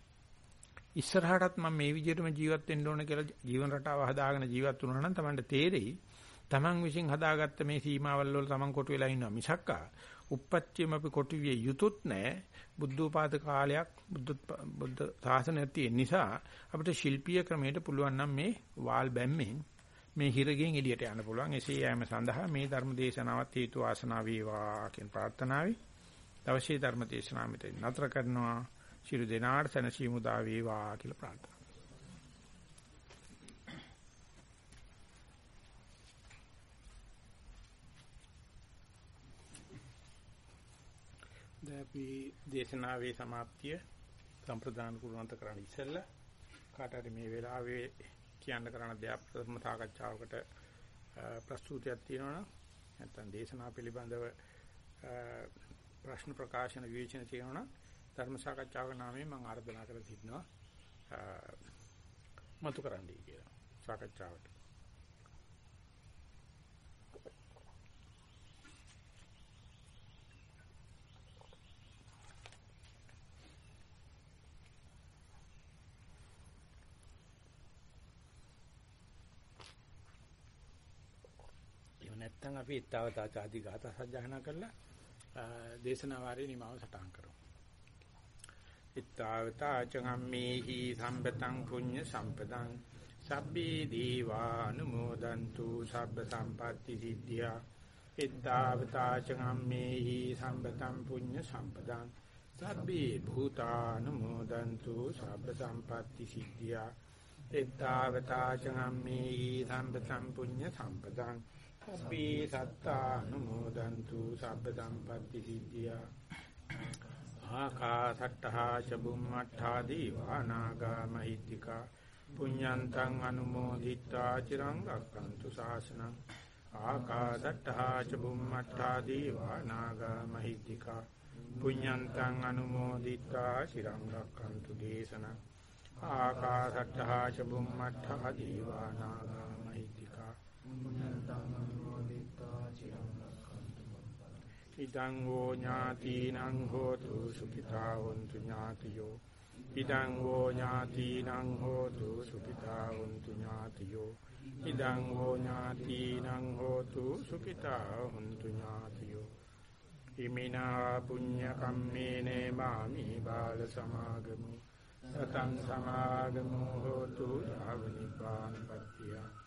ඉස්සරහටත් මම මේ විදිහටම ජීවත් වෙන්න ඕන කියලා ජීවන රටාව හදාගෙන ජීවත් වුණා නම් Tamanට තේරෙයි. Taman විසින් හදාගත්ත මේ සීමාවල් වල Taman කොටු වෙලා ඉන්නවා මිසක්කා උප්පත්තියම අපි කොටු විය යුතුත් නැහැ. බුද්ධෝපාද කාලයක් බුද්ධ බුද්ධ සාසනයක් තියෙන නිසා අපිට ශිල්පීය ක්‍රමයට පුළුවන් නම් මේ වාල් බැම්මෙන් මේ හිරගෙන් එළියට යන්න පුළුවන්. එසේ යෑම සඳහා මේ ධර්ම දේශනාවත් හේතු ආසනාව වේවා කියන ප්‍රාර්ථනාවයි. දවසේ ධර්ම දේශනාව මෙතන නතර කරනවා. ශිරු දෙනාට සනසීමු දා වේවා කියලා ප්‍රාර්ථනා දැන් අපි දේශනාවේ સમાප්තිය සම්ප්‍රදාන කුරුණන්ත කරන්න ඉස්සෙල්ලා කාට හරි මේ වෙලාවේ කියන්න කරන දෙයක් ප්‍රථම සාකච්ඡාවකට ප්‍රස්තුතියක් තියෙනවා නැත්නම් දේශනා පිළිබඳව ප්‍රශ්න ප්‍රකාශන විවේචන තියෙනවා ධර්ම සාකච්ඡාවක නාමයෙන් මම ආරාධනා කරලා තිබෙනවා. මතු කරන්නයි කියලා සාකච්ඡාවට. නැත්නම් අපි ඊතාවතා ආදී ගාථා සජ්ජහනා කරලා දේශනා වාරේ නිමාව සටහන් කරමු. ඊතාවතා චගම්මේහි සම්පතං පුඤ්ඤ සම්පතං සබ්බේ දීවානුමෝදන්තු සබ්බ සම්පatti සිද්ධියා ඊතාවතා චගම්මේහි සම්පතං පුඤ්ඤ සම්පතං සබ්බේ භූතානුමෝදන්තු සබ්බ සම්පatti සිද්ධියා ඊතාවතා චගම්මේහි සම්පතං පුඤ්ඤ සම්පතං අපි සත්තානුමෝදන්තු සබ්බ සම්පatti සිද්ධියා. ආකාසට්ඨා ච බුම්මට්ඨා දීවානාගා මහිත්‍තිකා. පුඤ්ඤන්තං අනුමෝදිත්වා චිරං රක්칸තු ශාසනං ආකාසට්ඨා ච බුම්මට්ඨා දීවානාගා මහිත්‍තිකා. පුඤ්ඤන්තං අනුමෝදිත්වා චිරං රක්칸තු දේශනං. ආකාසට්ඨා ච බුම්මට්ඨා දීවානාගා මහිත්‍තිකා. පුඤ්ඤන්තං ඉදං වෝ ඥාතිනං හෝතු සුඛිතා වന്തു ඥාතියෝ. ඉදං වෝ ඥාතිනං හෝතු සුඛිතා වന്തു ඥාතියෝ. ඉදං වෝ ඥාතිනං හෝතු සුඛිතා වന്തു ඥාතියෝ. ඉමිනා පුඤ්ඤ කම්මේන මාමි බාල සමාගමු. සතං සමාගමු හෝතු ආවනිපාන පත්‍තිය.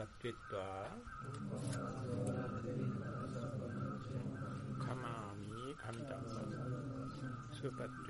සුවපත් වෙත්වා. කමාමි කමිතං සුවපත් වේවා සුවපත් සුවපත්